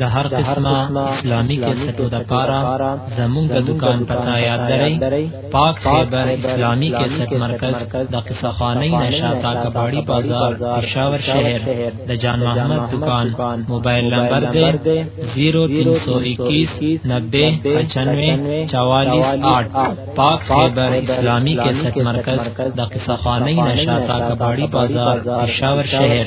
د هر قسمه اسلامي کیسټو د پاره زمونږ د دکان پتا یاد درئ پاک خیبر اسلامي کیسټ مرکز د قصه خانه نشاتا کباړی بازار پېښور شهر د جان محمد دکان موبایل نمبر دی 0321 90 95 448 پاک خیبر اسلامي کیسټ مرکز د قصه خانه نشاتا کباړی بازار پېښور شهر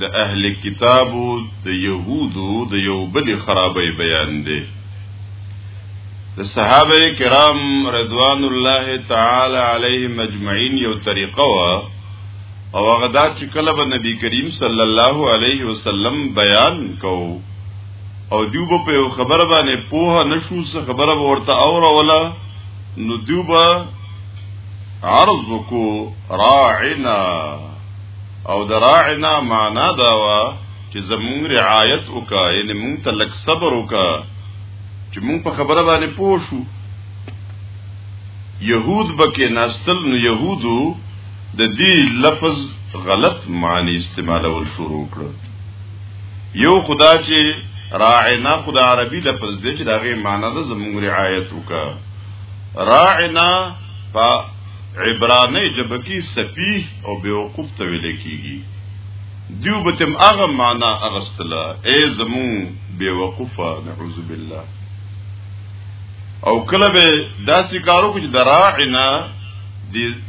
د اهل کتابو د يهودو د یو بل خرابې بیان دی د صحابه کرام رضوان الله تعالی علیهم اجمعین یو طریقه وا او هغه دا چې کله به نبی کریم صلی الله علیه وسلم بیان کو او دیو به په خبره باندې پوه نشو څه خبره ورته اوروله نو دیو به عرض کو راعنا او د راعنا معنا دا وا چې زمونږ رعایت وکا یعنی مونږ ته لک صبر وکا چې مونږ په خبره باندې پوه شو يهود بکې ناستل نو يهودو د دې لفظ غلط معنی استعمالول شروع کړ یو خدا چې راعنا خدا عربي لفظ دی چې داغه معنی ده زمونږ رعایت وکا راعنا په عبراني ژبه کې سفيه او بیوقوف ته ویل کیږي دیو به تم هغه معنا اغستله ای زمون بیوقوفه نعوذ بالله او کله به داسې کارو کې دراعنا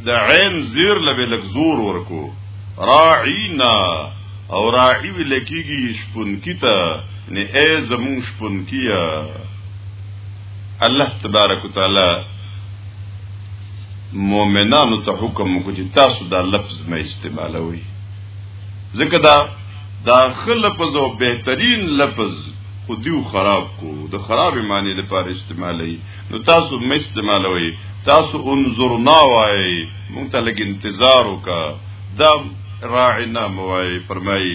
د عین زیر لبه لک زور ورکو راعینا او راعی لکیږي شپون کیته نه ای زمون شپون کیه الله تبارک وتعالى مؤمنانو ته حکم وکړي چې تاسو دا لفظ مې استعمالوي ځکه دا دا خل لفظ او بهترین لفظ خو دیو خراب کو د خراب معنی لپاره استعمالوي نو تاسو مې استعمالوي تاسو انظرنا وای مونږ ته لګ انتظار وکا دا راعنا موای فرمایي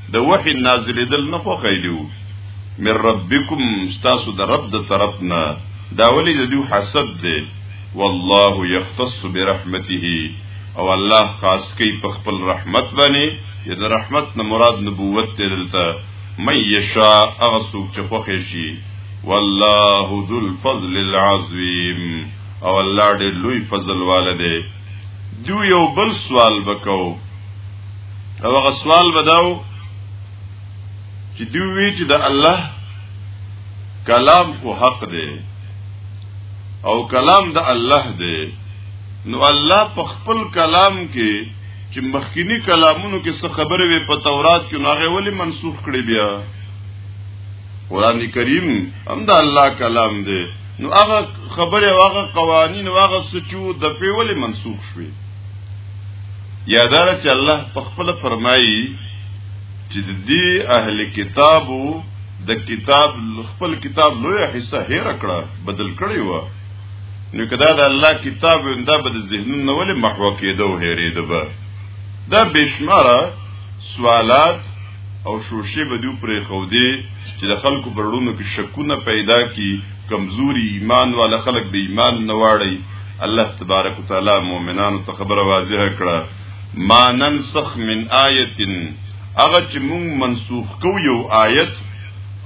د وحی نازلیدل نه خوښیلیو من ربکم ستاسو د رب د طرف نه دا ولی د دوی حسد دی والله یختص برحمته او الله خاص کوي په خپل رحمت باندې یا د رحمت نه مراد نبوت دی دلته مې یشا هغه څوک چې خوښي شي والله ذو الفضل العظیم او الله دې لوی فضل والده دو یو بل سوال وکاو او هغه سوال وداو چې دوی وی چې د الله کلام خو حق دی او کلام د الله دی نو الله په خپل کلام کې چې مخکینی کلامونو کې څه خبره وي په تورات کې نو هغه ولی منسوخ کړی بیا قران کریم هم د الله کلام دی نو هغه خبره هغه قوانین هغه سچو د پیول منسوخ شوي یادار چې الله په خپل فرمایي چې د دې اهل کتابو د کتاب خپل کتاب لوی حصہ هیر کړه بدل کړی و نو کدا د الله کتاب انده بد ذهنون نه ولې محو کېدو هېرېده به دا بشماره سوالات او شوشې به دوی پرې خودې چې د خلکو پر وړونو کې شکونه پیدا کی کمزوري ایمان والا خلک د ایمان نه واړی الله تبارک وتعالى مؤمنانو ته خبره واضح کړه ما ننسخ من آیه هغه چې مونږ منسوخ کو یو آیت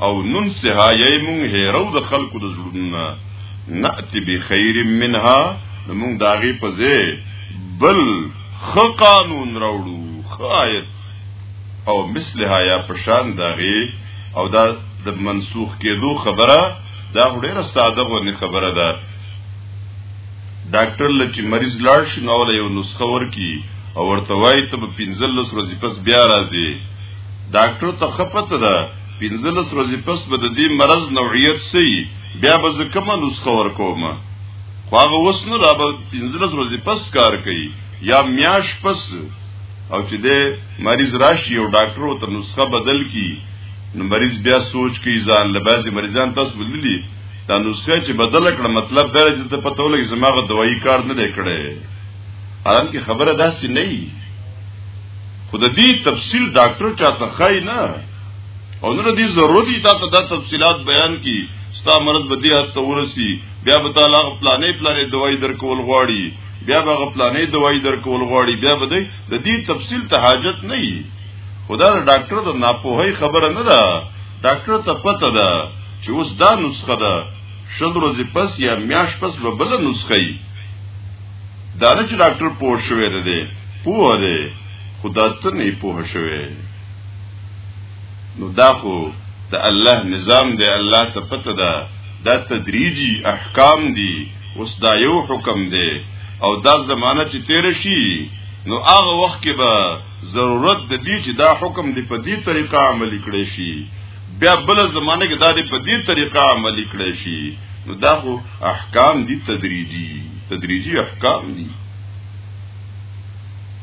او ننسها یې مونږ هېرو د خلکو د زړونو نأتی بخیر منها مونږ داغي په ځای بل خ قانون راوړو خ آیت او مثلها یا پشان داغي او دا د منسوخ کېدو خبره دا ډیره ساده غونې خبره ده ډاکټر لچې مریض لاړ شي نو له یو نسخه ورکی او ورته وایي ته په 15 ورځې پس بیا راځي ډاکټر ته خپته ده 15 ورځې پس به د دې مرض نوعیت سي بیا به زه کومه نسخه ورکوم خو هغه وسنه را به 15 ورځې پس کار کوي یا میاش پس او چې د مریض راشي او ډاکټر او تر نسخه بدل کی نو مریض بیا سوچ کوي ځان له بعضي مریضان تاسو وللی دا نسخه چې بدل کړه مطلب دا چې ته پته ولګي زماغه دوايي کار نه دی کړی الان کې خبره داسې نه وي خو د دې تفصیل ډاکټر چاته خای نه او نو دې ضرورت دي تاسو دا تفصيلات بیان کی ستا مرض بدی هسته ورسی بیا به تعالی پلانې پلانې دوايي درکول غواړي بیا به غپلانې دوايي درکول غواړي بیا به د دې تفصیل ته حاجت نه وي خدا د ډاکټر د ناپوهۍ خبره نه ده ډاکټر ته پته ده چې اوس دا نسخه ده شل ورځې پس یا میاش پس به بل نسخه وي دا نه چې ډاکټر پوه شوی نه دی پوه دی خدا ته نه پوه شوی نو دا خو د الله نظام دی الله ته پته ده دا تدریجی احکام دي اوس دا یو حکم دی او دا زمانہ چې تیر شي نو هغه وخت کې به ضرورت د دې چې دا حکم دی په دې طریقه عملی کړی شي بیا بل زمانه کې دا دی په دې طریقه عملی کړی شي نو دا خو احکام دي تدریجي تدریجي احکام دي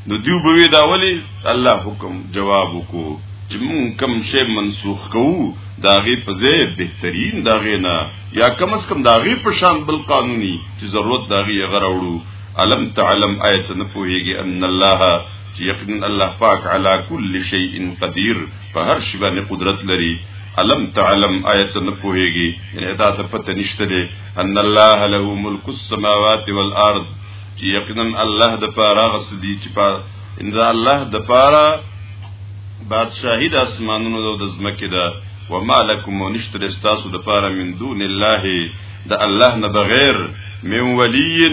نو دیو بوی دا ولی الله حکم جواب کو چې مون کم شی منسوخ کوو داغه په ځای بهترین داغه نه یا کم اس کم داغي په شان بل قانوني چې ضرورت داغي غراوړو علم تعلم آیت نه پوهیږي ان الله چې یقینا الله پاک علی کل شیء قدیر په هر شی باندې قدرت لري علم تعلم آیت نه پوهیږي یعنی دا ته پته نشته دی ان الله له ملک السماوات والارض چې یقینا الله د پاره غسدي چې په ان الله د پاره بادشاہی د اسمانونو د زمکه ده وما لكم ونشتر استاسو د پاره من دون الله د الله نه بغیر من ولی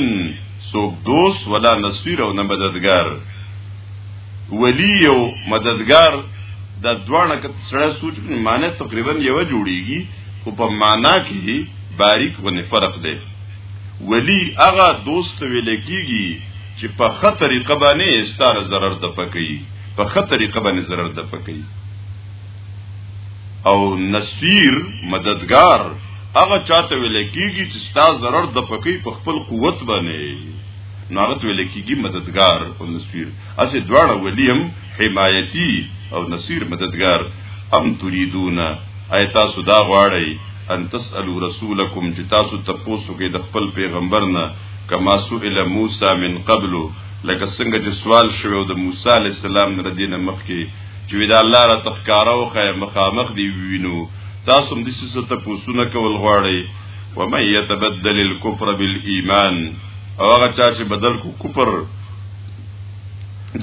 سوک دوست ولا نصير او نه مددگار ولی او مددگار د دوانه کت سره سوچ معنی تقریبا یو جوړیږي خو په معنا کې باریک ونه فرق دی ولی هغه دوست ویل کیږي چې په خطر طریقه باندې ستاره zarar د پکې په خطر طریقه باندې zarar د پکې او نصير مددگار هغه چاته ویل کیږي چې ستا ضرر د پکی په خپل قوت باندې ناغت ویل کیږي مددگار او نصير اسه دواړه ولیم حمایتی او نصير مددگار ام تريدون ایتا سودا غواړی ان تسالو رسولکم چې تاسو تپوسو کې د خپل پیغمبر نه کما سئل موسی من قبل لکه څنګه چې سوال شوو د موسی علی السلام ردینه مخکې چې دا الله را تخکاره او خای مخامخ دی وینو تاسو هم د څه ته پوسونه کول غواړي و من يتبدل الكفر بالايمان او هغه چا چې بدل کو کفر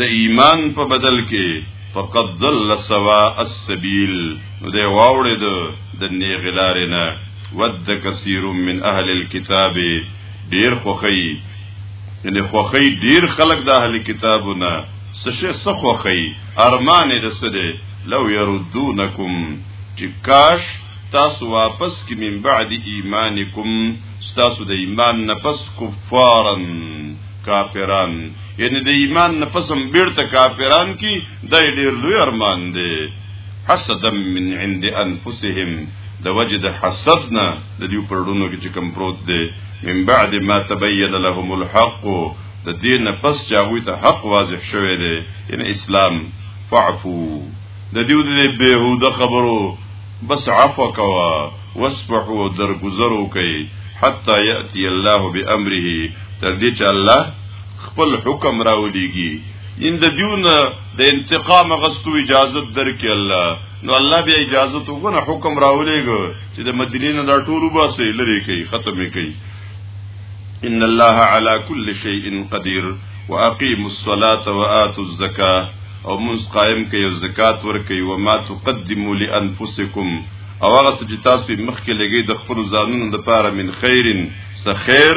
د ایمان په بدل کې فقد ضل سواء السبيل دې واوړې د د نیغلارې نه ود کثیر من اهل الكتاب ډیر خوخی یعنی خوخی ډیر خلق د اهل کتابونه څه شی څه خوښي ارمان دې څه دی لو يردونکم چې کاش تاسو واپس کی من بعد ایمانکم تاسو د ایمان نفس کفارن کافران یعنی د ایمان نفسم بیرته کافران کی د ډیر لوی ارمان دی حسد من عند انفسهم د وجد حسدنا د دې پرډونو کې کوم پروت دی من بعد ما تبين لهم الحق د دې نه پس چې هغه ته حق واضح شوه دی ان اسلام فعفو د دې د بهود خبرو بس عفو کوا واسبحوا درگذرو کوي حتا یاتی الله بامره تر دې چې الله خپل حکم راولېږي ان د دیونه د انتقام غستو اجازه درکې الله نو الله بیا اجازه تو غو نه حکم راولېګو چې د مدینې نه دا ټول وباسي لری کوي ختمې کوي ان الله على كل شيء قدير واقيموا الصلاه واتوا الزکاه او منځ قائم کوي او زکات ورکوي و ما تقدموا لانفسکم او هغه چې تاسو مخکې لګي د خپل ځانونو لپاره من خیرن څه خیر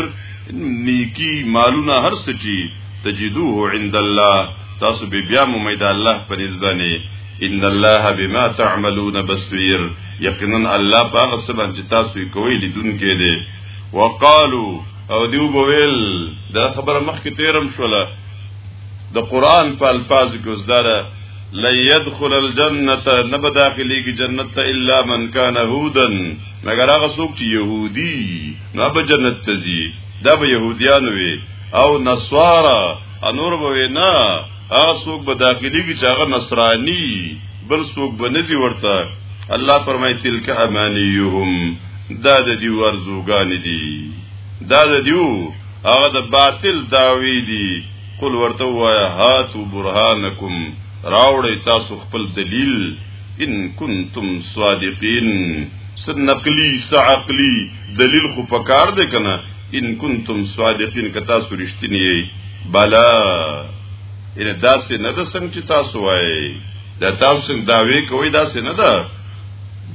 نیکی مالونه هر څه چی تجدوه عند الله تاسو به بیا ممید الله پر ځبانی ان الله بما تعملون بصير یقینا الله پاک سبحانه تاسو کوي لیدونکې دی وقالو او دیو بویل دا خبره مخکې تیرم شوله د قران په الفاظ کې وزداره لا يدخل الجنه نبا داخلي کی جنت ته الا من كان يهودا مگر هغه څوک چې يهودي نه به جنت ته ځي دا به يهوديان وي او نصارا انور به نه هغه څوک به داخلي کی چې هغه نصراني بل څوک بندي ورته الله فرمایي تلک امانيهم دا د دې ورزوګان دي دا د دیو هغه د باطل داوی دي قل ورته وایا هاتو برهانکم راوړی تاسو خپل دلیل ان کنتم صادقین سنقلی سعقلی دلیل خو پکار دی کنه ان کنتم صادقین که تاسو رښتینی یی بلا ان داسې نه ده څنګه چې تاسو وایي دا تاسو څنګه داوی کوي داسې نه ده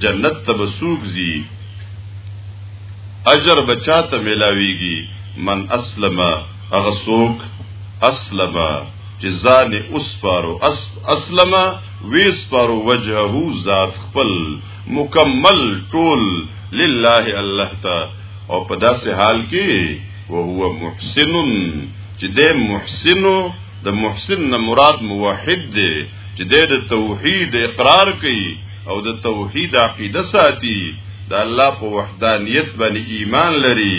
جنت ته بسوک زی اجر بچا ته ملاویږي من اسلم هغه سوک اسلم چې ځان اسپارو اسلم ویسپارو وجهه ذات خپل مکمل ټول لله الله تا او په داسې حال کې وهو محسن چې د محسن د محسن نه مراد موحد دی چې د توحید اقرار کوي او د توحید عقیده ساتي د الله په وحدانیت باندې ایمان لري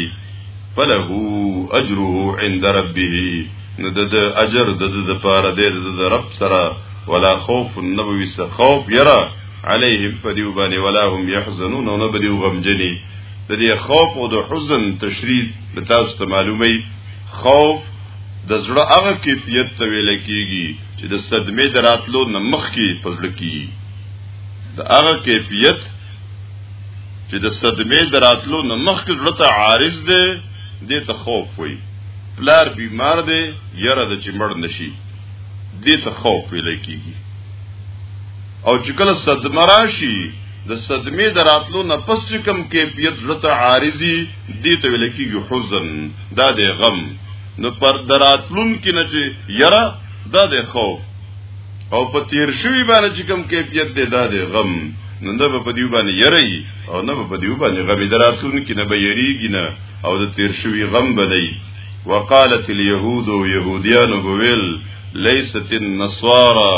فله اجره عند ربه نو د اجر د د لپاره د د رب سره ولا خوف نبوي سره خوف یرا عليهم فدیو باندې ولا هم يحزنون نو نبدیو غمجنی د دې خوف او د حزن تشریح د تاسو ته معلومي خوف د زړه هغه کیفیت ته ویل کیږي چې د صدمې دراتلو نه مخکې پزړه کیږي د هغه کیفیت چې د صدمې دراتلو نه مخکې زړه ته عارض دی دې ته خوف وي پلار بیمار دی یره د چې مړ نشي دې ته خوف ویل کیږي او چې کله صدمه راشي د صدمې د راتلو نه پس چې کوم کیفیت زړه ته عارضي دې ته ویل کېږي حزن دا دی غم نو پر دراتلون کې نه چې یره دا دی خوف او په تیر شوی باندې چې کوم کیفیت دی دا دی غم نو نه په دیو باندې یری او نه په دیو باندې غم دراتلون کې نه به یریږي نه او د تیر شوی غم بدای وقالت اليهود يهوديان بويل ليست النصارى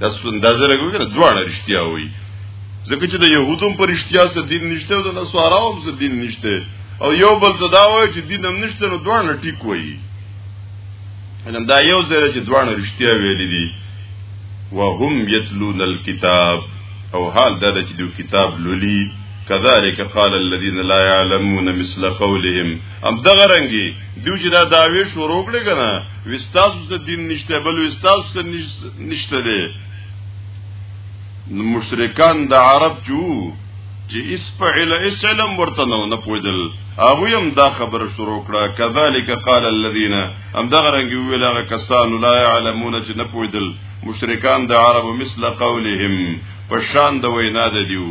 دا څنګه زره کوي کنه دواړه رښتیا وي ځکه چې د يهودوم پر رښتیا سره دین نشته او د نصاراو سره دین نشته او یو بل ته دا وایي چې دین هم نشته نو دواړه ټیک وایي ان دا یو زره چې دواړه رښتیا ویل دي وهم یتلون الكتاب او حال دا چې دوی کتاب لولي كذلك قال الذين لا يعلمون مثل قولهم هم دغه رنګي دیو چې دا داوی شروع کړي کنه وستاسو څه دین نشته بل وستاسو څه نشته دي مشرکان د عرب جو چې اس په اله اس علم ورته نو نه پوجل هغه هم دا خبره شروع کړه کذالک قال الذين هم دغه رنګي ویل هغه کسان لا يعلمون چې نه پوجل مشرکان د عرب مثل قولهم په شان د وینا د دیو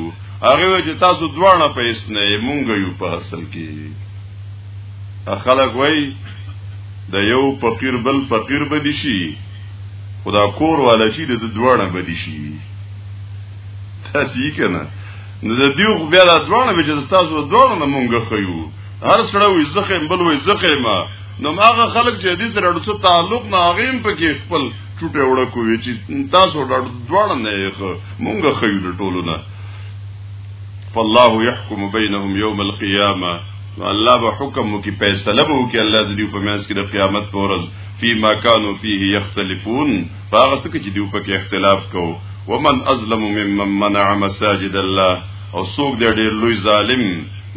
هغه وی چې تاسو دواړه په اس نه مونږ یو په اصل کې خلک وای د یو فقیر بل فقیر بدی شي خدا کور والا چې د دواړه بدی شي تاسو یې کنه نو د دیو بیا د دواړه به چې تاسو دواړه نه مونږ خيو هر سره وي زخه بل وي زخه ما نو ماغه خلک چې دې سره ډڅو تعلق نه اغیم پکې خپل چټه وړه کوي چې تاسو ډاډ دوړ نه یې مونږ خیو د ټولو نه فالله يحكم بينهم يوم القيامه الله به حکم وکي فیصله به وکي الله دې په منځ کې د قیامت پر ورځ فيما كانوا فيه يختلفون هغه څه چې دوی په کې اختلاف کوو ومن ازلم ممن منع مساجد الله او څوک دې ډېر لوی ظالم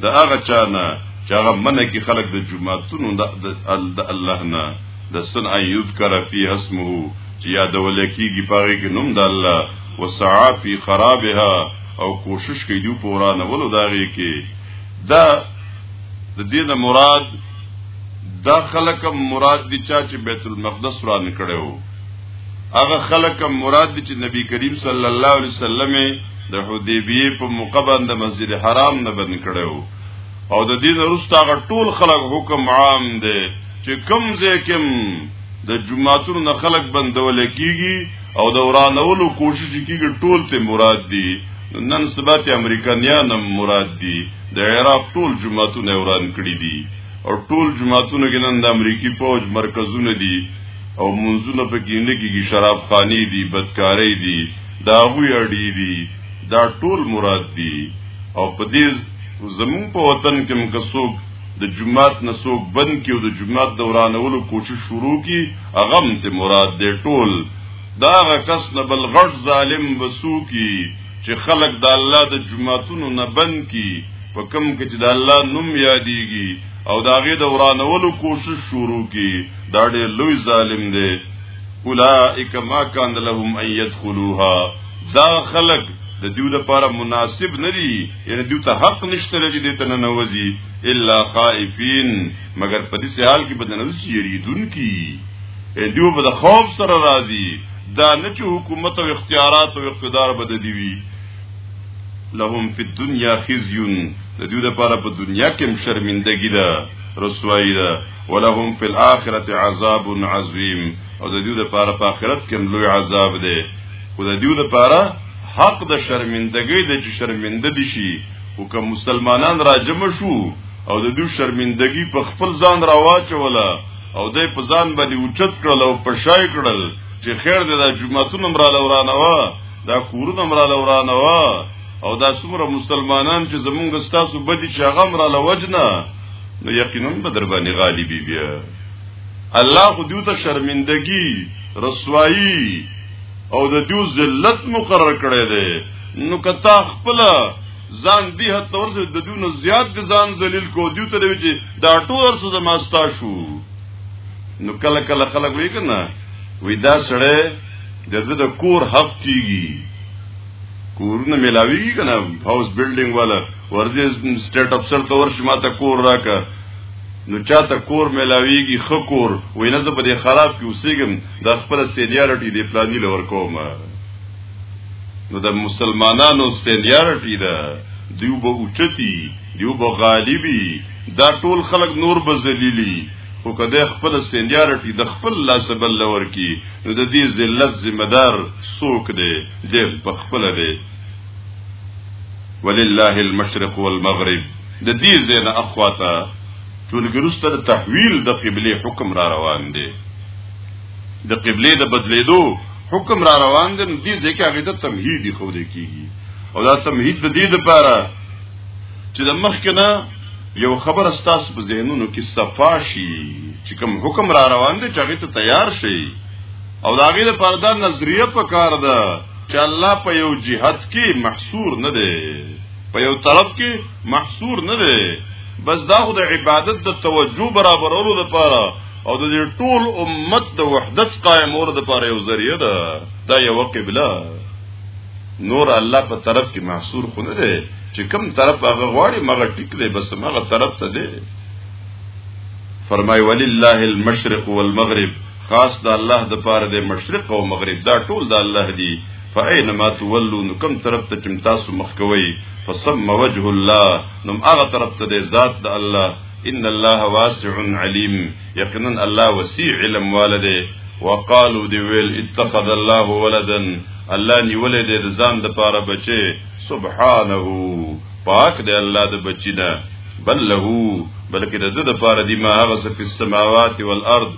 دا هغه چانه چې هغه منه کې خلک د جمعهتون د الله نه د سن ان یذکر فیها اسمه چې یادول کیږي پاره کې نوم د الله وسعا فی خرابها او کوشش کوي دی په ورانه ولو داږي کې دا د دې نه مراد دا خلک مراد دي چې بیت المقدس وران کړو هغه خلک مراد دي چې نبی کریم صلی الله علیه وسلم د حدیبیه په موقع باندې مسجد حرام نه بند کړو او د دین وروسته هغه ټول خلک حکم عام دی چې کم ځکم د جمعاتونو نه خلک بندول کیږي او د ورانولو کوشش کیږي ټول ته مراد دي نن سبا ته امریکایان هم مراد دي د عراق ټول جمعاتونه وران کړی دي او ټول جمعاتونه کې نن د امریکای پوج مرکزونه دي او منځونه په کې نه کیږي شراب خانی دي بدکاری دي داغوی اړی دي دا ټول مراد دي او په دې نو زمون په وطن کې مکسوب د جمعات نسوک بند کې او د جمعات دورانولو کوشش شروع کی اغم ته مراد دی ټول دا غکس نه بل غټ ظالم وسوکی چې خلق د الله د جمعاتونو نه بند کی په کم کې چې د الله نوم یادېږي او دا غي دورانولو کوشش شروع کی دا ډېر لوی ظالم دی اولائک ما کان لهم ان يدخلوها دا خلق د دیو لپاره مناسب ندی یعنی دیو ته حق نشته چې دې ته نه نوځي الا خائفین مگر په دې حال کې بدن اوس یریدون کی دیو به د خوف سره راضي دا نه چې حکومت او اختیارات او اقتدار بد دی وی لهم فی الدنیا خزی د دیو لپاره په دنیا کې شرمندګی ده رسوایی ده ولهم فی الاخرة عذاب عظیم او د دیو لپاره په آخرت کې لوی عذاب ده خو د دیو لپاره حق د شرمندګۍ د چې شرمنده دي شي او که مسلمانان راجم شو او د دوی شرمندګي په خپل ځان راواچوله او د په ځان باندې اوچت کړل او پشای کړل چې خیر دې د جمعتون امر لورانه وا دا کورون امر لورانه وا او دا څومره مسلمانان چې زمونږ ستاسو بدی چې هغه امر لوجنه نو یقینا به در باندې غالبي بیا الله خو دیو ته شرمندگی رسوایی او د دیو ذلت مقرر کړی دی نو کتا خپل ځان دی هته ورته د دیو نه زیات د ځان ذلیل کو دیو ته وی چې دا ټول څه زماستا شو نو کله کله خلک وی کنه وی دا سړی د دې د کور حق کیږي کورونه ملاویږي کنه هاوس بلډینګ والا ورځي سټیټ افسر ته ورشي ماته کور راکا نو چاته کور ملاویږي خکور وې نه زه په دې خراب کې اوسېګم د خپل سینیارټي د پلاني لور کوم نو د مسلمانانو سینیارټي ده دیو به اوچتی دیو به غالبی دا ټول خلک نور به ذلیلی خو کده خپل سینیارټي د خپل لاس بل لور کی نو د دې ذلت ذمہ دار څوک دی دې په خپل دی ولله المشرق والمغرب د دې زینه اخواته ټولګرسته د تحویل د قبله حکم را روان دی د قبله د بدلیدو حکم را روان دی دې ځکه هغه د تمهید خو دې کیږي او دا تمهید د دې لپاره چې د مخکنه یو خبر استاس په ذهنونو کې صفاشي چې کوم حکم را روان دی چې هغه ته تیار شي او دا غي لپاره دا نظریه په کار ده چې الله په یو جهت کې محصور نه دی په یو طرف کې محصور نه دی بس دا خو د عبادت د توجه برابرولو لپاره او د ټول امت د وحدت قائمولو لپاره یو ذریعہ ده دا یو قبله نور الله په طرف کې محصور خو نه دی چې کم طرف هغه غواړي مغه ټیک دی بس مغه طرف ته دی فرمای ولله المشرق والمغرب خاص د الله د پاره د مشرق او مغرب دا ټول د الله دی فاینما تولوا نو کوم طرف ته چې تاسو مخ کوئ فسم وجه الله نو هغه طرف ته د ذات د الله ان الله واسع علیم یقینا الله وسیع علم والده وقالو دی ویل اتخذ الله ولدا الله نیولې د ځان د پاره بچي سبحانه پاک دی الله د بچی نه بل له بلکې د د پاره دی ما هغه څه په سماوات او الارض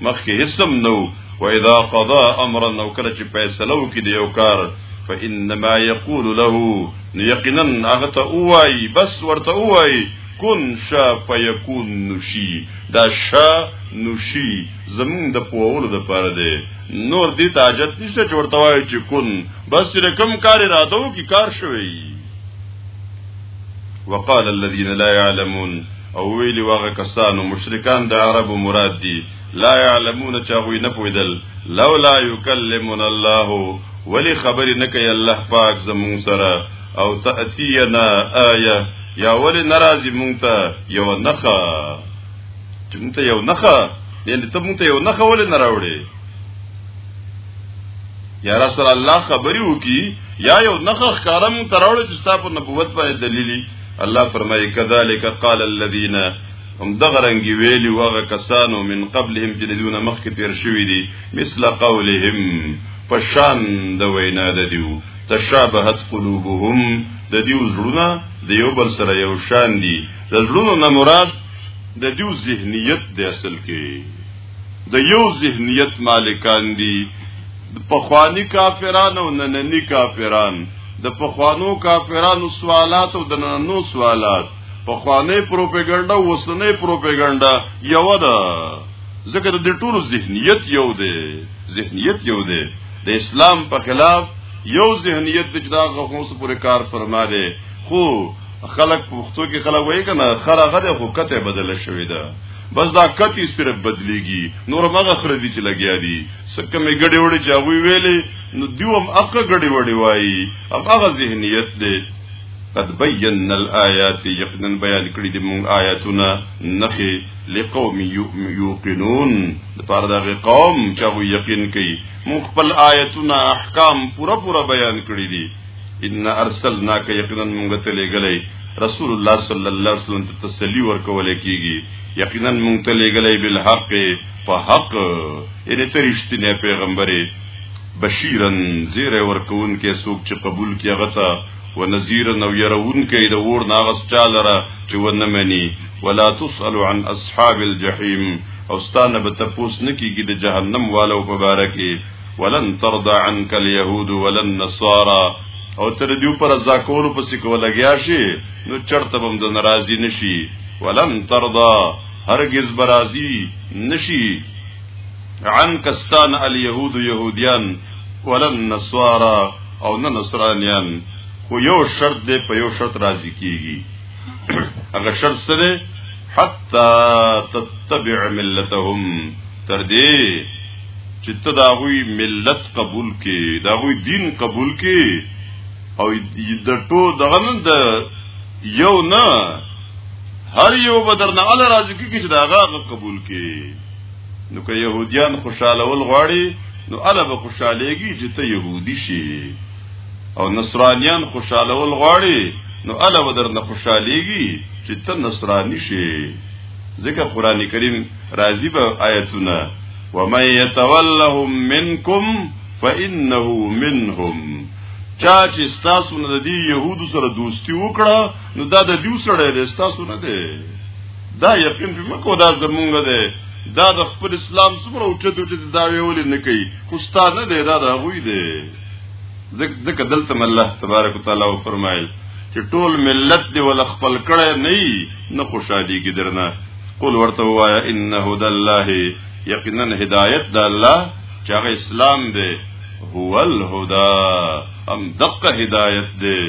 مخکې هیڅم نو و اذا قضا امرا نو کله چې فیصله وکړي د یو کار فانما یقول له یقینا هغه ته اوای بس ورته اوای کن شا فیکون نشی دا شا نشی زمون د پوهولو د پاره دی نور دې تاجت نشته چې ورته وای چې کن بس رقم کار اراده وکي کار شوی وقال الذين لا يعلمون او ویلی واغه کسانو مشرکان د عربو مراد دي لا يعلمون چاغوی نه پویدل لولا يكلمنا الله ولی خبرې نه کوي الله پاک زمون سره او تاتینا آیه یا ولی ناراضی مونږ ته یو نخا چې مونږ ته یو نخا یعنی ته مونږ ته یو نخا ولی نه راوړي یا رسول الله خبري وکي یا یو نخخ کارم تراول چې تاسو نبوت باندې دلیلی الله فرمایي کذالک قال الذين هم دغه رنګ ویلی وغه کسانو من قبلهم چې دون مخکې تیر شوی دي مثل قولهم پشان د وینا د دیو تشابهت قلوبهم د دیو زړونه د یو بل سره یو شان دي د زړونو نه مراد د دیو ذهنیت د اصل کې د یو ذهنیت مالکان دي په خواني کافرانو او ننني کافران د پخوانو کافرانو سوالات او د نننو سوالات پخوانه پروپاګاندا وسنه پروپاګاندا یو ده ځکه د ټولو ذهنیت یو دی ذهنیت یو دی د اسلام په خلاف یو ذهنیت د جدا غوښوس پر کار فرما دی خو خلک پښتو کې خلک وایي کنه خره غره خو کته بدل شوې ده بس دا کتی صرف بدلیږي نور مغه سره دي چې لګیا دي سکه مې ګډې وړې چې هغه ویلې نو دیوم اقه ګډې وړې وایي هغه ذهنیت دی قد بينا الآيات يقنا بيان کړی د مونږ آیاتونه نخي لقوم يوقنون لپاره دا قوم چې یقین کوي مونږ خپل آیاتونه احکام پورا پورا بیان کړی دي ان ارسلناک یقینا موږ ته لګلې رسول الله صلی الله علیه وسلم ته تسلی ورکول کیږي یقینا موږ ته لګلې بالحق په حق ان ته رښتینه پیغمبري بشیرن زیر ورکون کې څوک چې قبول کې غته و نذیر نو يرون کې د ور ناغس چالره چې ونه مني ولا تسأل عن اصحاب الجحیم او ستانه به تپوس نکیږي د جهنم والو په باره کې ولن ترضى عنك اليهود ولا النصارى او تر دیو پر رضا کولو پسې کو لګیا شي نو چرته بم د ناراضي نشي ولن ترضى هرگز برازي نشي عن کستان اليهود يهوديان ولن نصارا او نه نصرانيان خو یو شرط دی په یو شرط راضي کیږي هغه شرط سره حتا تتبع ملتهم تر دې چې ته دا غوي ملت قبول کې دا غوي دین قبول کې او د ټو دغه نه د یو نه هر یو بدر نه الله راځي کې چې دا غاغه قبول کې نو که يهوديان خوشاله ول غواړي نو الله به خوشالهږي چې ته يهودي شي او نصرانيان خوشاله ول غواړي نو الله به درنه خوشالهږي چې ته نصراني شي ځکه قران کریم راضی به آیتونه ومن يتولهم منکم فانه منهم چا چې تاسو نه دی يهودو سره دوستی وکړه نو دا د دیو سره دی تاسو نه دی دا یقین په مکو دا زمونږ دی دا د خپل اسلام څومره اوچت اوچت دا ویول نه کوي خو ستاسو نه دی دا د غوی دی ځکه دلته الله تبارک وتعالى فرمایل چې ټول ملت دی ول خپل کړه نه نه خوشاليږي درنه قل ورته وایا ان هدى الله یقینا هدایت د الله چې هغه اسلام دی هو الهدى ام دقه هدایت دی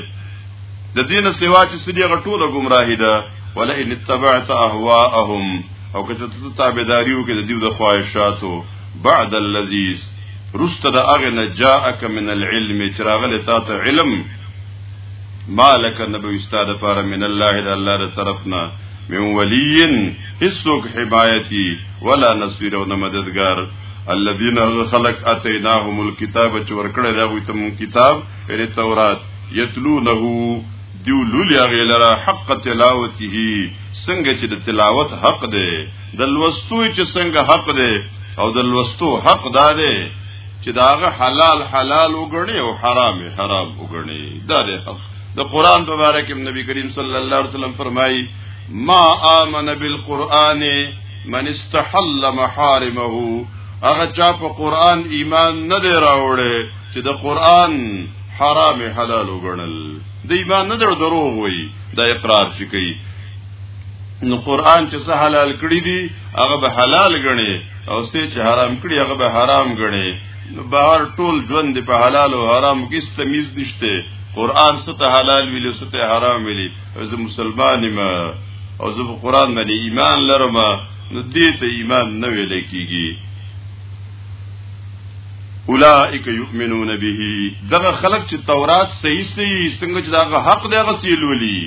د دین سوا چې سړي غټوله گمراهی ده ولئن اتبعت اهواهم او کته ته تابعداریو کې د دیو د خواهشاتو بعد الذي رست د اغه نجاءک من العلم چراغله تا ته علم مالک نبی استاد لپاره من الله د الله تر طرفنا من ولین هیڅوک حمایتی ولا نصير او مددگار الذين خلق اتيناهم الكتاب چې ورکړی دا غوي تم کتاب یعنی تورات یتلونه دیو لولی هغه لره حق تلاوته څنګه چې د تلاوت حق دی د لوستو چې څنګه حق دی او د لوستو حق دا دی چې داغه حلال حلال وګڼي او حرام حرام وګڼي دا دی حق د قران په اړه کې نبی کریم صلی الله علیه وسلم فرمایي ما آمن بالقران من استحل محارمه هغه چا په قران ایمان نه دی راوړی چې د قران حرام حلال وګڼل د ایمان نه درو دروغ وي د اقرار شي کوي نو قران چې څه حلال کړی دي هغه به حلال غني او څه چې حرام کړی هغه به حرام غني نو بهر ټول ژوند په حلال او حرام کې تمیز نشته قران څه ته حلال ویل څه ته حرام ویل زه مسلمان ما او زه په قران باندې ایمان لرم نو دې ته ایمان نه ویل کیږي اولائک یؤمنون به دغه خلق چې تورات صحیح صحیح څنګه چې دغه حق دغه سیلولي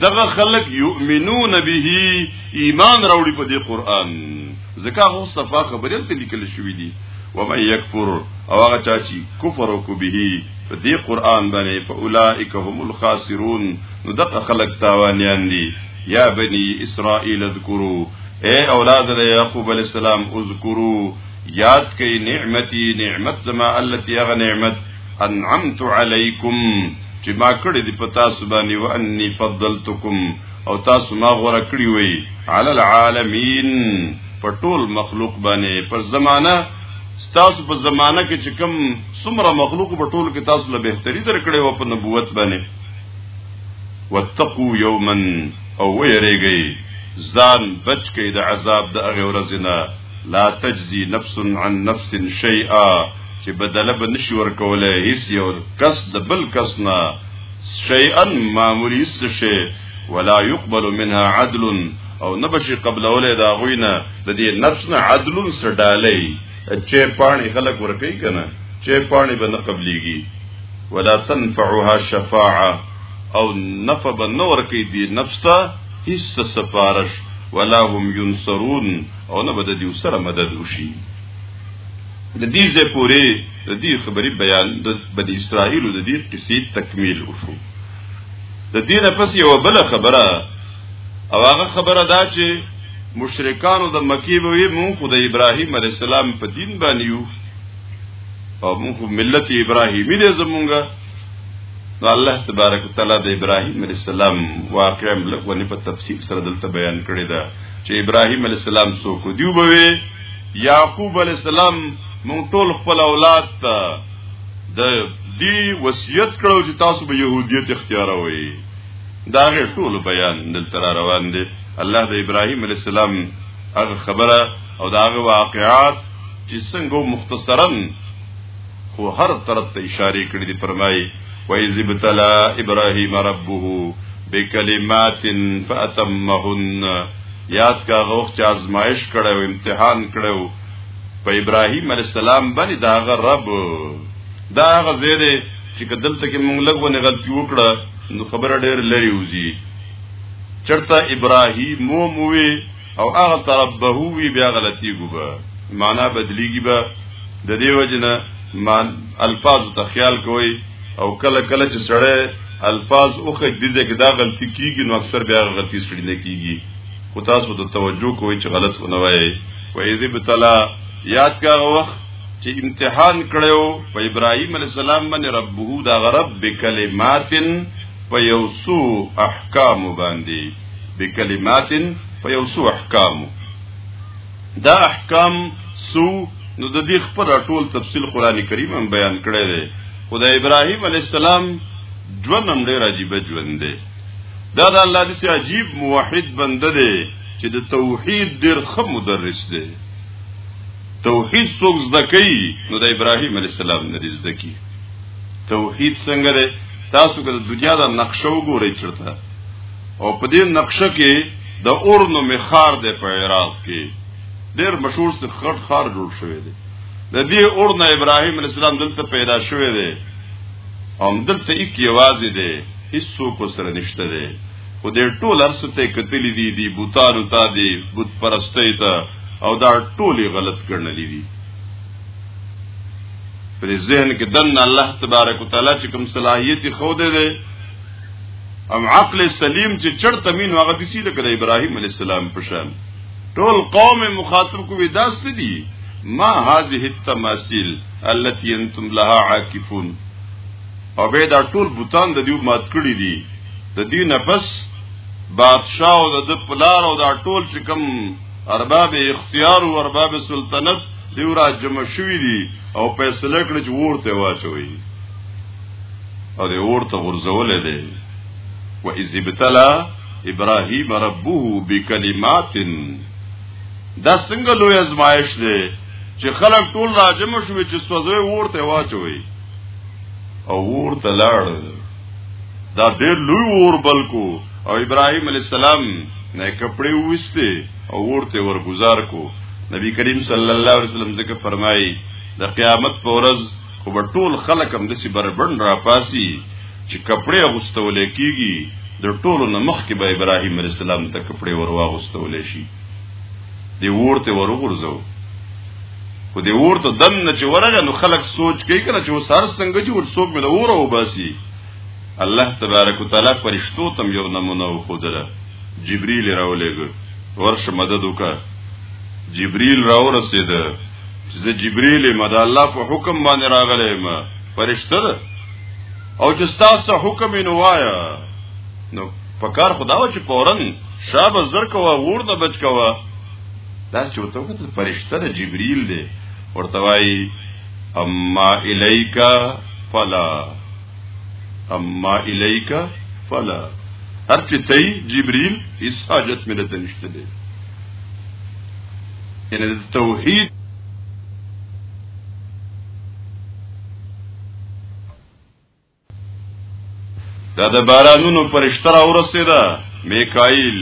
دغه خلق یؤمنون به ایمان راوړي په دې قران ځکه هو صفه خبرې ته لیکل شوې دي و من یکفر او هغه چا چې کفر وکړي به په دې قران باندې فاولائک هم الخاسرون نو دغه خلق تاوانیان دي یا بنی اسرائیل اذکروا اے اولاد یعقوب علیہ السلام اذکروا یاد کئ نعمتي نعمت زما التي هغه نعمت انعمت علیکم چې ما کړی دی په تاسو باندې و انی فضلتکم او تاسو ما غوړه کړی وی علی العالمین په ټول مخلوق باندې پر زمانہ تاسو په زمانہ کې چې کوم څومره مخلوق په ټول کې تاسو له بهتري درکړې و په نبوت باندې واتقوا یوما او ویریږئ ځان بچ کړئ د عذاب د هغه ورځې نه لا تجزي نفس عن نفس شيئا چې بدله به نشي ورکولای هیڅ یو کس د بل کس نه شیئا معمولی څه شي ولا يقبل منها عدل او نه بشي قبلولای دا غوینه د دې نفس نه عدل سډالې چې پانی خلق ورکی کنه چې پانی به نه قبليږي ولا تنفعها شفاعه او نفع به نه ورکی دي نفس ته هیڅ سفارش ولا هم ينصرون او نه بده دې سره مدد وشي د دې ځې پورې د دې خبري بیان د بد اسرائیل د دې قصې تکمیل وشو د دې نه پس یو بل خبره او هغه خبره دا چې مشرکانو د مکی به وي مونږ خو د ابراهیم علی السلام په دین باندې یو او مونږ ملت ابراهیمی دې زمونږه نو الله تبارک وتعالى د ابراهيم عليه السلام واقعا لکونه په تفصيل سره دلته بیان کړی دا چې ابراهيم عليه السلام څوک دیو بوي يعقوب عليه السلام مونږ ټول خپل اولاد ته د دې وصیت کړو چې تاسو به يهوديت اختیاروي دا غي ټول بیان دلته را روان دي الله د ابراهيم عليه السلام هغه خبره او دا هغه واقعات چې څنګه مختصرا خو هر طرف ته اشاره کړې دي فرمایي وایز ابتلا ابراهیم ربه بکلمات فاتمهن یاد کا غوخ چې آزمائش کړو امتحان کړو په ابراهیم علی السلام باندې دا غ رب دا غ زیره چې کدلته کې مونږ لګونه غلطي وکړه نو خبره ډېر لري وځي چرته ابراهیم مو موي او هغه تربه وی بیا غلطی ګوبه معنا بدلیږي به د دې وجنه مان الفاظ ته خیال کوي او کله کله چې سړی الفاظ اوخه د دې کې دا غلطي کیږي نو اکثر بیا غلطي سړي نه کیږي خو تاسو ته توجه کوئ چې غلط ونه وایي و اذا بتلا یاد کا وخت چې امتحان کړو په ابراهيم عليه السلام باندې ربه دا غرب بکلماتن په یوسو احکام باندې بکلمات په یو سو احکام دا احکام سو نو د دې خبر ټول تفصیل قران کریم هم بیان کړی دی خدای ابراهیم علی السلام ژوند هم ډیر عجیب ژوند دی دا د الله دې عجیب موحد بنده دی چې د توحید ډیر ښه مدرس دی توحید څوک زده کوي نو د ابراهیم علی السلام نه زده کی توحید څنګه دی تاسو که د دنیا د نقشه وګورئ چرته او په دې نقشه کې د اورنو مخار د په عراق کې ډېر مشهور څه خټ خار جوړ شوی دی د دې اورنه ابراهيم عليه السلام دلته پیدا شوی دی او دلته یک یوازې دی هیڅوک سره نشته دی خو دې ټول ارسه ته کتلې دي دي بوتانو ته دي بت پرستۍ ته او دا ټولي غلط کړنلې دي په ذهن کې دن الله تبارک وتعالى چې کوم صلاحيتي خو دې او عقل سلیم چې چرته مين هغه د سیده کړه ابراهیم علی السلام په شان ټول قوم مخاطب کو ودا سدي ما هذه التماثيل التي انتم لها عاكفون او به دا ټول بوتان د دیو مات کړی دي د دې نه بس بادشاہ او د پلار او دا ټول چې کوم ارباب اختیار او ارباب سلطنت دیو را جمع شوی دي او فیصله کړی چې ورته واچوي او د اور ته غرزولې ده و اذ ابتلا ابراهيم ربه بكلمات دا څنګه لوی ازمایش ده چې خلک ټول راجم شوي چې سوځوي ورته واچوي او ورته لاړ دا ډېر لوی ور بلکو او ابراهيم عليه السلام نه کپڑے وسته او ورته ورگزار کو نبی کریم صلی الله علیه وسلم ځکه فرمایي د قیامت پر ورځ خو به ټول خلک هم دسی بربند را پاسی چې کپڑے اغوستول کیږي د ټولو نمخ کې به ابراهیم علی السلام ته کپڑے ورواغوستول شي دی ورته ورغورځو خو دی ورته دن نه چې ورغه نو خلک سوچ کوي کنه چې وسار څنګه چې ورڅوک مې د اوره وباسي الله تبارک وتعالى فرشتو تم یو نمونه وخدله جبرئیل راولېګ ورشه مدد وکړه جبرئیل راو رسید چې زه جبرئیل یم دا الله په حکم باندې راغلی یم فرشته ده او چې تاسو حکم یې نوایا نو په کار خدا و چې پورن شابه زر کوا ور نه بچ کوا دا چې وته وکړه فرشته ده جبرئیل دی ورته وایي اما الیکا فلا اما الیکا فلا هر چې ته جبرئیل هیڅ حاجت مې نه تنشته دی یعنی د توحید دا د بارانونو فرشتہ را ورسېده میکائیل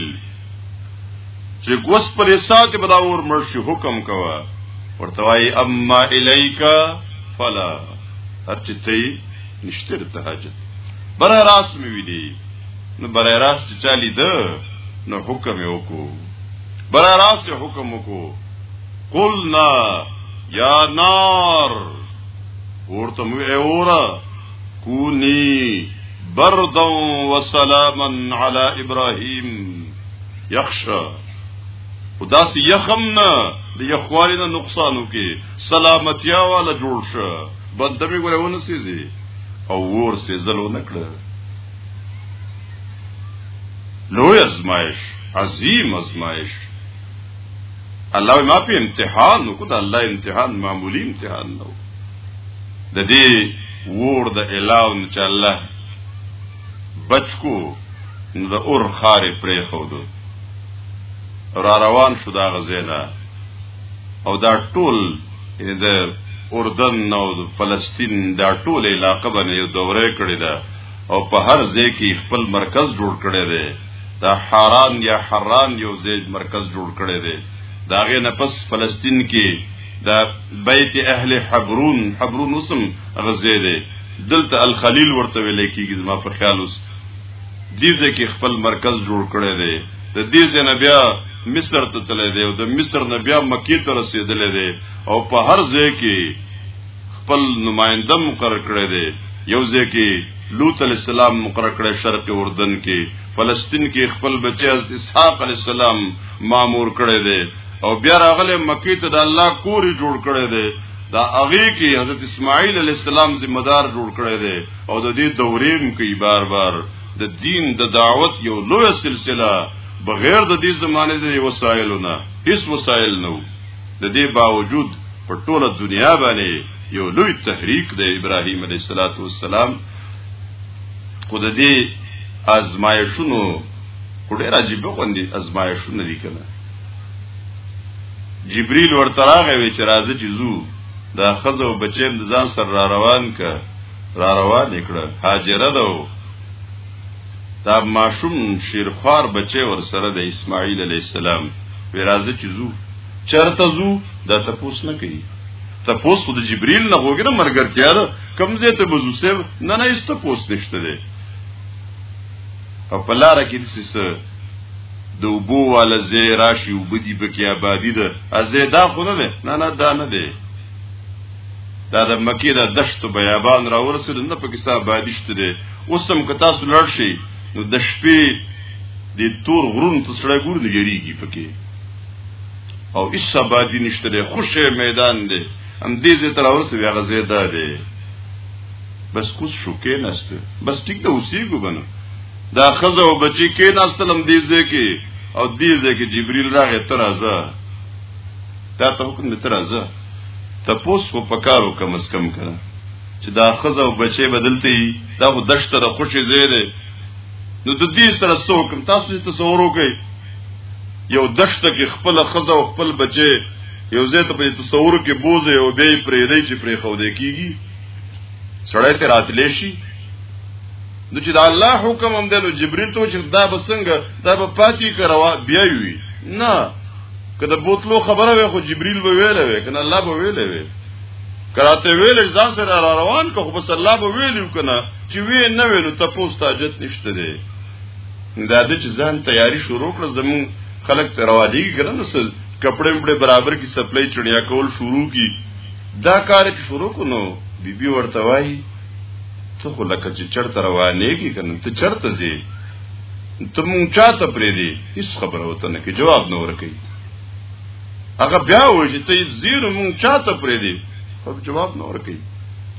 چې ګوس پر سات به دا اور مرشي حکم کوا ورته وای اما الیکا فلا هر چې ته نشته ته حاجت بره راس مې ویلي نو بره راس چې چالي ده نو حکم یې وکړو برا راست حکم کو قلنا یا نار ورته مو اورا کونی بردا و سلاما علی ابراهیم یخشا خدا سی یخم نه د یخوالی نه نقصانو کې سلامتیا والا جوړ شه بنده می ګره ونه سیزي او ور سیزلو نکړه لوی ازمایش عظیم ازمایش الله ما په امتحان وکړ دا الله امتحان معمولی امتحان نه د دې ور د اعلان چې الله بچکو نو د اور خار پرې خود را روان شو دا غزینا او دا ټول د اردن او فلسطین دا ټول علاقه باندې یو دوره کړی ده او په هر ځای کې خپل مرکز جوړ کړی دی دا حاران یا حران یو ځای مرکز جوړ کړی دی دا غې نه پس فلسطین کې دا بیت اهل حبرون حبرون اسم غزه دی دلته الخلیل ورته ویل کېږي زما په خیال اوس دیزه کې خپل مرکز جوړ کړی دی د دې ځنه بیا مصر ته تللی دی او د مصر نه بیا مکی ته رسیدلی دی او په هر ځای کې خپل نماینده مقرر کړی دی یو ځای کې لوط علی السلام مقرر کړی شرق اردن کې فلسطین کې خپل بچی حضرت اسحاق علی السلام مامور کړی دی او بیا راغله مکی ته د الله کوري جوړ کړی دی دا هغه کې حضرت اسماعیل علی السلام ذمہ دار جوړ کړی دی او د دې دورې مکی بار بار د دین د دعوت یو لوی سلسله بغیر د دې زمانه د وسایلو نه هیڅ وسایل نه د دې باوجود په ټوله دنیا باندې یو لوی تحریک د ابراهیم علیه السلام خو د دې ازمایښونو ډېر عجیب غوندي ازمایښونه دي کنه جبريل ورته راغی وی چې راځي چې زو دا خزو بچیم د ځان سره را روان ک را روان کړه هاجره ده دا ماشوم شیرخوار بچی ورسره د اسماعیل علی السلام وی راځي چې زو چرته زو دا تپوس نه کوي تپوس خو د جبرئیل نه وګره مرګرتیا ده کمزه ته بزو سیو نه نه است تپوس نشته ده او په لار کې د سیسه د وبو والا زی راشي وبدي بکی آبادی ده ازه دا خو نه ده نه نه دا نه ده دا د مکی د دشت بیابان را ورسره نه پکې صاحب آبادی شته اوس هم که تاسو لړ شي نو د شپې د تور غرون ته سړی ګور نه یریږي پکې او هیڅ آبادی نشته دی خوشې میدان دی هم دې زه تر اورسه بیا غزې ده دی بس کوس شو کې نسته بس ټیک ته اوسېګو بنه دا خزه او بچی کې نستلم دې زه کې او دې زه کې جبريل راغی تر ازه دا ته حکم تر ازه تپوس و پکارو کم اس کم کړه چې دا خزه او بچي بدلته دي دا خو دشت سره خوشي زیره نو د دې سره څو کوم تاسو ته تصور وکړئ یو دشت کې خپل خزه او خپل بچي یو ځای ته په تصور کې بوزي او به پرې دی چې پرې خو دې کیږي سړی ته راتلې شي نو چې دا الله حکم هم دی نو جبريل ته چې دا بسنګ دا به پاتې کروا بیا وي نه کله بوتلو خبره وي خو جبريل به ویلې وي کنه الله به ویلې وي کراته ویل ځان سره را روان کو بس الله به ویلو کنه چې وی نه ویلو ته پوسټ اجت نشته دی دا د چې ځان تیاری شروع کړ زمون خلک ته روادي ګرنه سل کپڑے مپڑے برابر کی سپلای چړیا کول شروع کی دا کار چې شروع کو نو بیبي ورته وای ته خو لکه چې چرته روانې کی کنه ته چرته زی ته مونږ چاته پرې دی هیڅ خبره وته نه کی جواب نه ورکې هغه بیا وایي چې ته زیر مونږ چاته پرې دی خو جواب نه ورکړي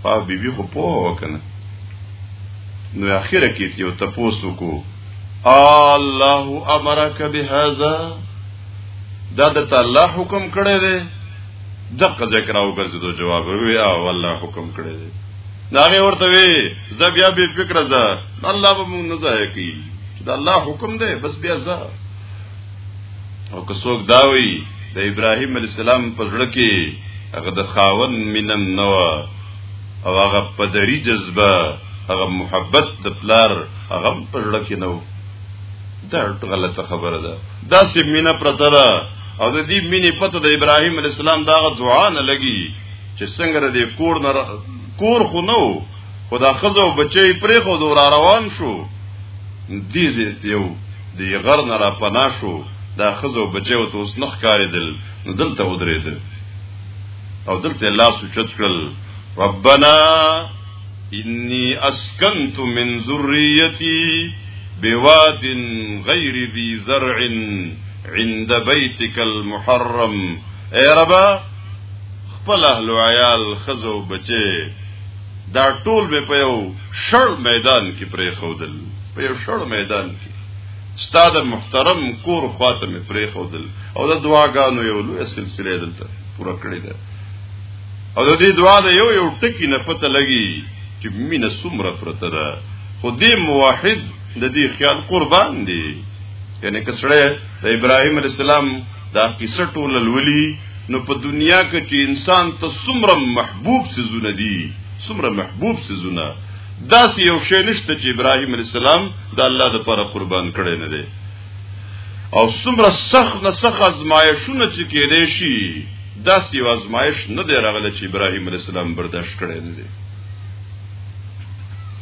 او بیبي خو په وکنه نو اخره کې یو تاسو کو الله امرک بهذا دا د الله حکم کړی دی دغه ذکر او ګرځیدو جواب وی او الله حکم کړی دی داغه ورته وی زبیا به فکر زه الله به مونږ نه ځای کی دا الله حکم دی بس بیا زه او که څوک دا وی د ابراهیم علی السلام په زړه کې هغه د خاون مینم نو او هغه پدری جذبه هغه محبت د پلار هغه په زړه کې نو دا غلطه خبره ده دا سې مینه پرته ده او د دې مینې پته د ابراهیم علی السلام دا دعا نه لګي چې څنګه د کور نه کور خو نو خدا خزو بچي پرې خو دور روان شو دې دې یو دې غر نه را پنا شو دا خزو بچي او توس نخ کاریدل نو دلته ودرېدل او دلته الله سوچت کړل ربنا انی اسکنت من ذریتی بواد غیر ذی زرع عند بیتک المحرم اے ربا خپل اهل عیال خزو بچي دا ټول به په یو شړ میدان کې پرې خودل په یو شړ میدان کې استاد محترم کور خواته مې پرې خودل او دا دعاګانو یو لوی سلسله دلته پوره کړې ده او د دې دعا د یو یو ټکی نه پته لګي چې مینه څومره پرته ده خو دې موحد د دې خیال قربان دی یعنی کسړه د ابراهیم علی السلام دا قصه ټول لولي نو په دنیا کې چې انسان ته څومره محبوب سيزونه دي څومره محبوب سيزونه داسې یو شی نشته چې ابراهیم علی السلام د الله لپاره قربان کړي نه دی او څومره سخت نه سخت ازمایښونه چې کېدې شي داسې یو ازمایښ نه دی راغلی چې ابراهیم علی السلام برداشت کړي نه دی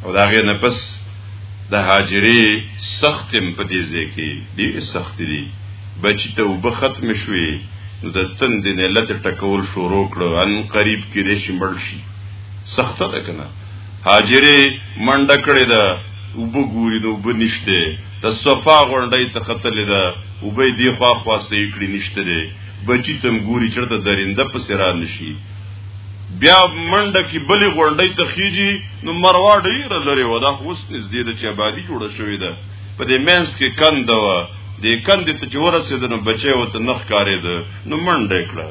او دا غي نه پس د هاجرې سخت هم په دې ځای کې ډېر سخت دي بچی ته وب ختم شوې نو د تند نه لته ټکول شروع کړو ان قریب کې دې شي مړ شي سخت ده کنه هاجرې منډه کړې ده وب ګوري نو وب نشته د صفا غونډې ته قتل ده وب دې خوا خوا سې کړې نشته دې بچی تم ګوري چرته درنده په سران نشي بیا منډه کې بلې غونډې ته خيږي نو مروا ډیره لري و دا اوس نږدې د چې آبادی جوړه شوې ده په دې مینس کې کند و د کند ته جوړه سي د نو بچي وته نخ کارې ده نو منډه کړه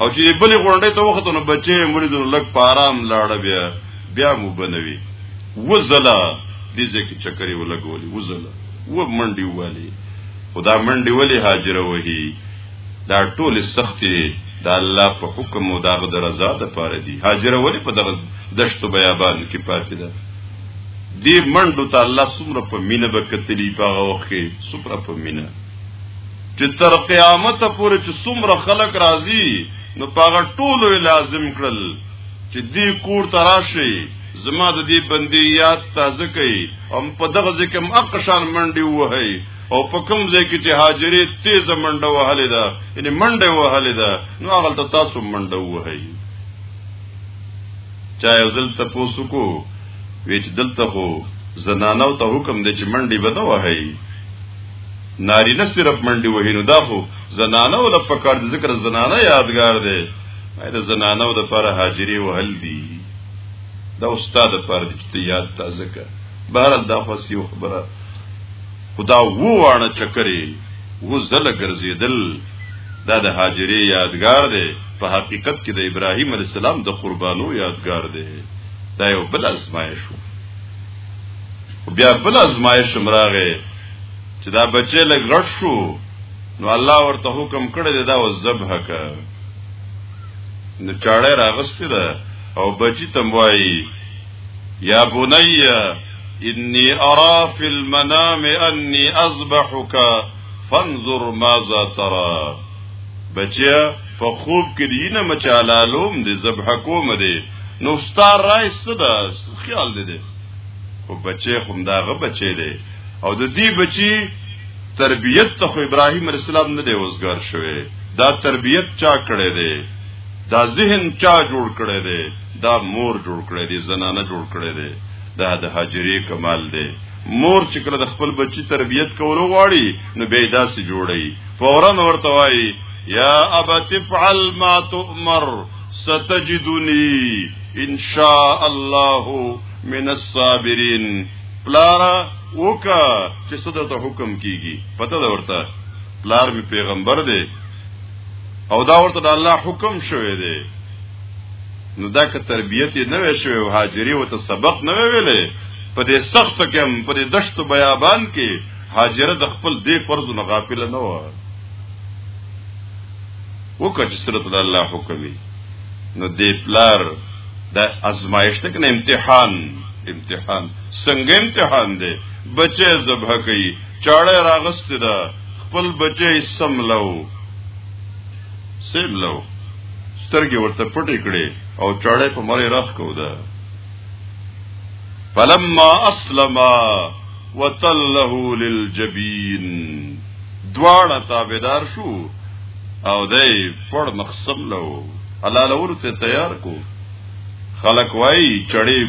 او چې بلې غونډې ته وخت نو بچي مرید لک په آرام لاړ بیا بیا مو بنوي وزلا دې ځکه چکرې ولګولې وزلا و منډي والی خدا منډي ولې حاضر وهي دا ټول سختې دي د الله په حکم او دغه د رضا د پاره دي هاجر ولې په دغه دشتو بیابانو کې پاتې ده دې منډو ته الله څومره په مینه به کتلی په هغه وخت کې څومره په مینه چې تر قیامت پورې چې څومره خلک راځي نو په هغه ټولو لازم کړل چې دې کور ته راشي زما د دې بندي یاد تازه کړي او په دغه ځکه هم اقشان منډي وهي او په کوم ځای کې چې هاجرې تیز منډه وهلې ده یعنی منډه وهلې ده نو هغه ته تاسو منډه وهی چا یو ځل تاسو کو ویچ دلته خو زنانو ته حکم دی چې منډي به نه وهی ناری نه صرف منډي وهی نو دا خو زنانو د پکار د ذکر زنانه یادګار دی دا زنانو د پر هاجرې وهل دي دا استاد پر دې یاد تازه کړه بهرال دا خو سیو خبره خدا وو واړه چکرې وو زله ګرځیدل دا د هاجرې یادګار دی په حقیقت کې د ابراهیم علی السلام د قربانو یادګار دی دا یو بل ازمایش وو بیا بل ازمایش مراغه چې دا بچی لګ غټ شو نو الله ورته حکم کړی دی دا وذبح کا نو چاړه راغسته ده او بچی تم وایي یا بنی انی ارا فی المنام انی اذبحک فانظر ماذا ترا بچیا په خوب کې دی نه مچالالوم دی ذبح کوم دی نو ستار رای صدا خیال دی دی او بچی خوم داغه بچی دی او د دې بچی تربیت ته خو ابراهیم علی السلام نه دی وزګار شوی دا تربیت چا کړی دی دا ذهن چا جوړ کړی دی دا مور جوړ کړی دی زنانه جوړ کړی دی دا د هاجرې کمال دی مور چې کله د خپل بچی تربیت کولو غواړي نو به داسې جوړي فورا ورته وایي یا ابا تفعل ما تؤمر ستجدنی ان شاء الله من الصابرین پلارا وکا چې صدر ته حکم کیږي پته دا ورته پلار می پیغمبر دی او دا ورته د الله حکم شوی دی نو دا که تربیت یې نه وی شوی او حاضری او ته سبق نه ویلې په دې سخت کې هم په دې دشت بیابان کې حاضر د خپل دې فرض نه غافل نه و وکړه چې صرف د الله حکم نو دې پلار د ازمایښت کنه امتحان امتحان څنګه امتحان دی بچي ذبح کوي چاړه راغست ده خپل بچي سملو سیب لو سترګې ورته پټې کړې او چاړې په مړې راخ کو ده فلما اسلم وتله للجبین دواړه تابعدار شو او دای پړ مخسم لو الله لورته تیار کو خلق وای چړې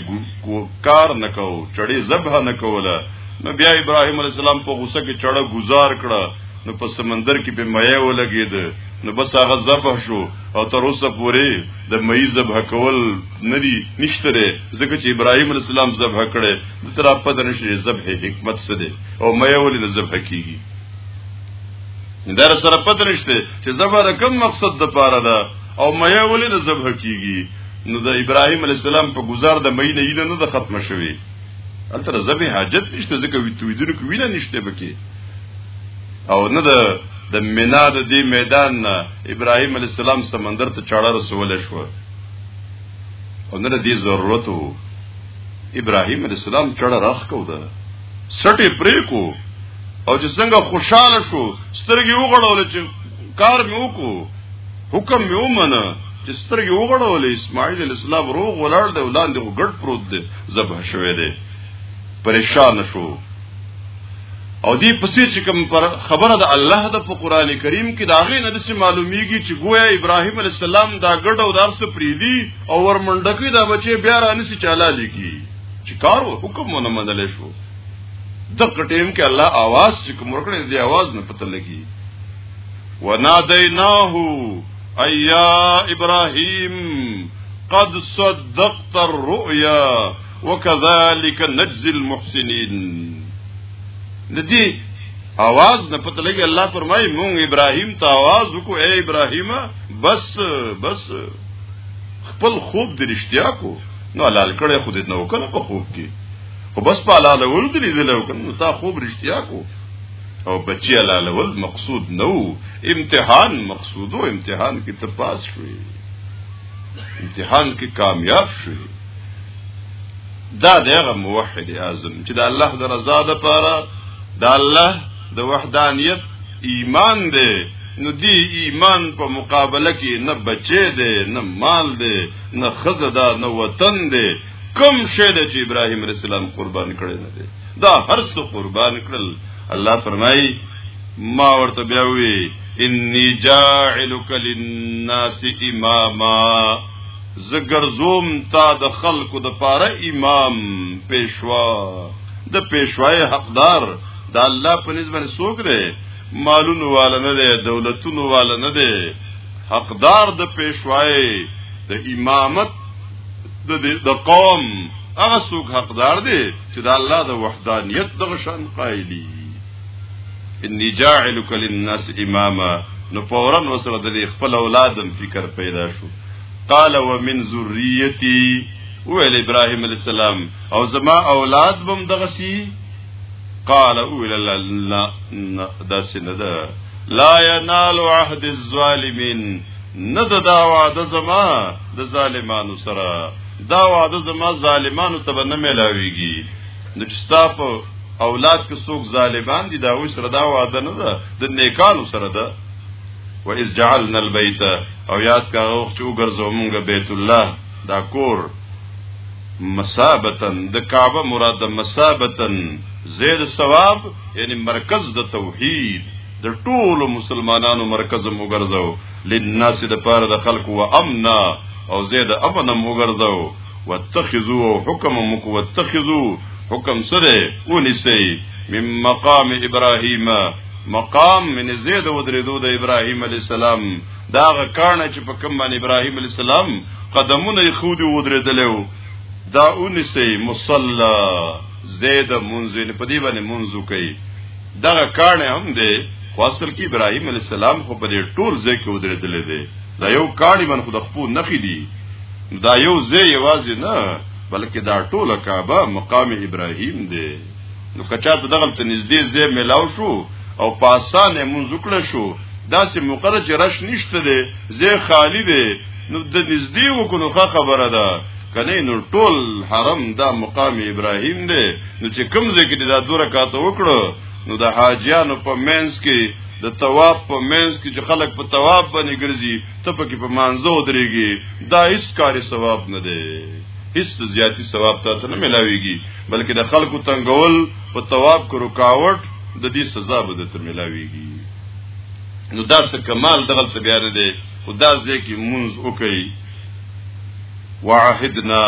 کار نکاو چړې ذبح نکوله نو بیا ابراهیم علی السلام په غوسه کې چړه گزار کړه نو په سمندر کې په مې ولګید نو بس هغه ذبح شو او تر اوسه پورې د مې ذبح کول ندی نشته ځکه چې ابراهیم علی السلام ذبح کړي د تر په دنه شي ذبح حکمت څه دی او مې ولې د ذبح کیږي در سره پته نشته چې ذبح د کوم مقصد د پاره ده او مې ولې د ذبح کیږي نو د ابراهیم علی السلام په گزار د مې نه نه ختم شوی البته ذبح حاجت نشته ځکه ویتویدونکو وینه نشته بکې او نه د د مینا د دې میدان نه ابراهیم علی السلام سمندر ته چاړه رسول شو او نه دې ضرورت وو ابراهیم علی السلام چاړه راخ کو ده سټي پرې کو او چې څنګه خوشاله شو سترګې وغړول چې کار مې وکړو حکم مې ومنه چې سترګې وغړول اسماعیل علی السلام روغ ولاړ دی ولاندې وګړ پروت دی ذبح شوی دی پریشان شو او دې پسې چې کوم پر خبره د الله د په قران کریم کې دا غي نه دسي معلومیږي چې ګویا ابراهیم علی السلام دا ګډ او دارسه پریدي او ورمنډکی دا بچي بیا رانه سي چاله لګي چې کار حکم ونه منل شو د کټیم کې الله आवाज چې کوم ورکړي دې आवाज نه پته لګي ونادیناه ایا ابراهیم قد صدقت الرؤيا وکذالک نجزی المحسنین ندی आवाज نه پته لګي الله فرمایي مونږ ابراهيم ته आवाज وکړو اے ابراهيم بس بس خپل خوب درشتیا کو نو حلال کړي خود نه وکړه په خوب کې او بس په حلال ول دې دې له وکړه نو تا خوب رښتیا کو او بچی حلال ول مقصود نو امتحان مقصودو امتحان کې ته پاس شوې امتحان کې کامیاب شوې دا د هغه موحد اعظم چې د الله د رضا لپاره د الله د وحدانیت ایمان دی نو دی ایمان په مقابله کې نه بچی دی نه مال دی نه خزه ده نه وطن دی کم شی دی چې ابراهیم علیه السلام قربان کړی نه دی دا هر څه قربان کړل الله فرمایي ما ورته بیا وی انی جاعلک للناس اماما زګرزوم تا د خلکو د پاره امام پیشوا د پیشوای حقدار د الله په نسبت سوګ دی مالونو والا نه دی دولتونو والا نه دی حقدار د پیشوای د امامت د د قوم هغه څوک حقدار دی چې د الله د وحدانیت دغه شان قایلی انی جاعلک للناس اماما نو فورا وسره د خپل اولادم فکر پیدا شو قال ومن ذریتی ویل ابراهیم علی السلام او زما اولاد بم دغه سی قال اول لا دا سندا لا ينال عهد الظالمين نه د دا وعده زما د ظالمانو سره دا وعده زما ظالمانو ته نه ملاويږي نو چې ستا په اولاد کې څوک ظالمان دي دا وې سره دا وعده نه ده د نیکانو سره ده و اذ جعلنا البيت او یاد کا وخت چې وګرځو مونږ بیت الله دا کور مسابتن د کعبه مراد مسابتن زید ثواب یعنی مرکز د توحید د ټولو مسلمانانو مرکز مګرځو لناس د پاره د خلکو و امنا او زید امن مګرځو واتخذو او حکم مکو واتخذو حکم سره ونیسی من مقام ابراهیم مقام من زید ودریدو د ابراهیم علی السلام دا غکانه چې په کوم باندې ابراهیم علی السلام قدمونه یې خو دی ودریدلو دا ونیسی مصلا زید منزل په دی باندې منزو کوي دغه کانه هم دی خو اصل کې ابراهيم عليه السلام خو په دې ټول ځای کې ودرېدل دی دا یو کاڼي من خو د خپو نخې دي دا یو ځای یوازې نه بلکې دا ټوله کعبه مقام ابراهيم دی نو کچا ته دغه ته نږدې ځای ملاو شو او په اسانه مونږ وکړه شو داسې مقرره چې رش نشته دی ځای خالی دی نو د نږدې وکړو خبره ده کنه نو ټول حرم دا مقام ابراهيم دی نو چې کوم ځای کې دا دوه رکعات وکړو نو د حاجیانو په مینس کې د تواب په مینس کې چې خلک په تواب باندې ګرځي ته پکې په مانزو درېږي دا هیڅ کاری ثواب نه دی هیڅ زیاتی ثواب ته نه ملاويږي بلکې د خلکو تنگول په تواب کو رکاوټ د دې سزا به ته ملاويږي نو دا څه کمال دغه څه بیا نه دی خدا دې کې منځ وکړي وعهدنا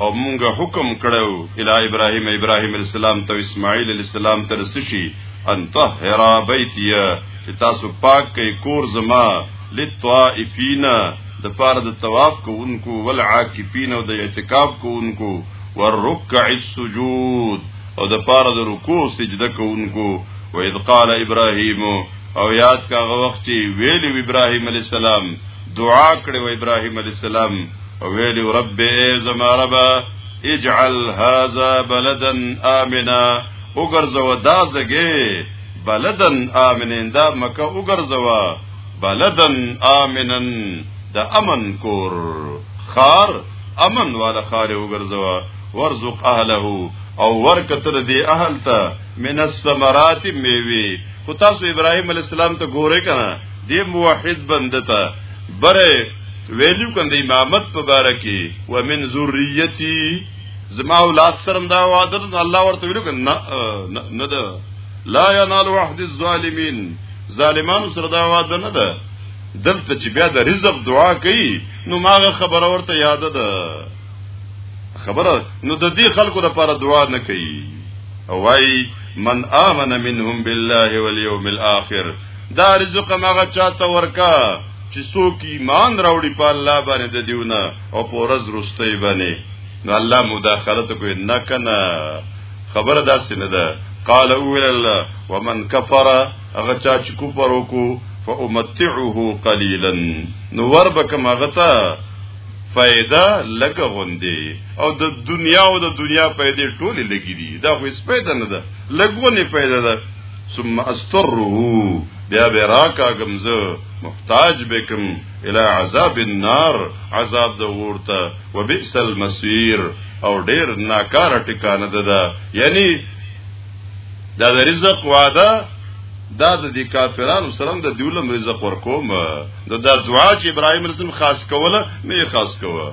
او مونږه حکم کړو الی ابراهیم ابراهیم علیہ السلام ته اسماعیل علیہ السلام ته رسشي ان طهر بیتیا چې تاسو پاک کئ کور زما للطائفین د پاره د طواف کوونکو والعاکفین او د اعتکاف کوونکو والرکع السجود او د پاره د رکوع سجده کوونکو و اذ قال ابراهیم او یاد کاغه وخت ویلی ابراهیم علی السلام دعا کړې و ابراهيم عليه السلام ویل رب زما رب اجعل هذا بلدا امنا وګرځو دا زګي بلدن امنین دا مکه وګرځو بلدن امنن د امن کور خار امن والا خار وګرځو ورزق اهله او ورکتر دی اهل ته من الثمرات میوي خو تاسو ابراهيم عليه السلام ته ګوره کنه دی موحد بندتا بره ویلو کند امامت په باره کې ومن ذریتی زما اولاد سره دا وعده الله ورته ویلو کند نه نه ده لا ینال وحد الظالمین ظالمانو سره دا وعده نه ده دلته چې بیا د رزق دعا کوي نو ماغه خبره ورته یاد ده خبره نو د دې خلکو لپاره دعا نه کوي او وای من آمن منهم بالله واليوم الاخر دا رزق مغه چاته ورکا چې څوک ایمان راوړي په الله باندې د دیونه او په ورځ رستي باندې نو الله مداخله کوي نه کنه خبره داسې نه ده قال اول الله ومن كفر هغه چا چې کفر وکړو فامتعه قليلا نو ور بکم هغه ته فائدہ لګ غوندي او د دنیا او د دنیا پیدې ټوله لګې دي دا خو هیڅ پیدا نه ده لګونه پیدا ده ثم استره بیا به راکاږم زه محتاج بکم الى عذاب النار عذاب د ورته وبئس المصير او ډیر ناکار ټکانه ده دا یعنی دا د رزق وعده دا د دې کافرانو سره د دیولم رزق ورکوم دا د دعا چې ابراهيم رسول خاص کوله مې خاص کوله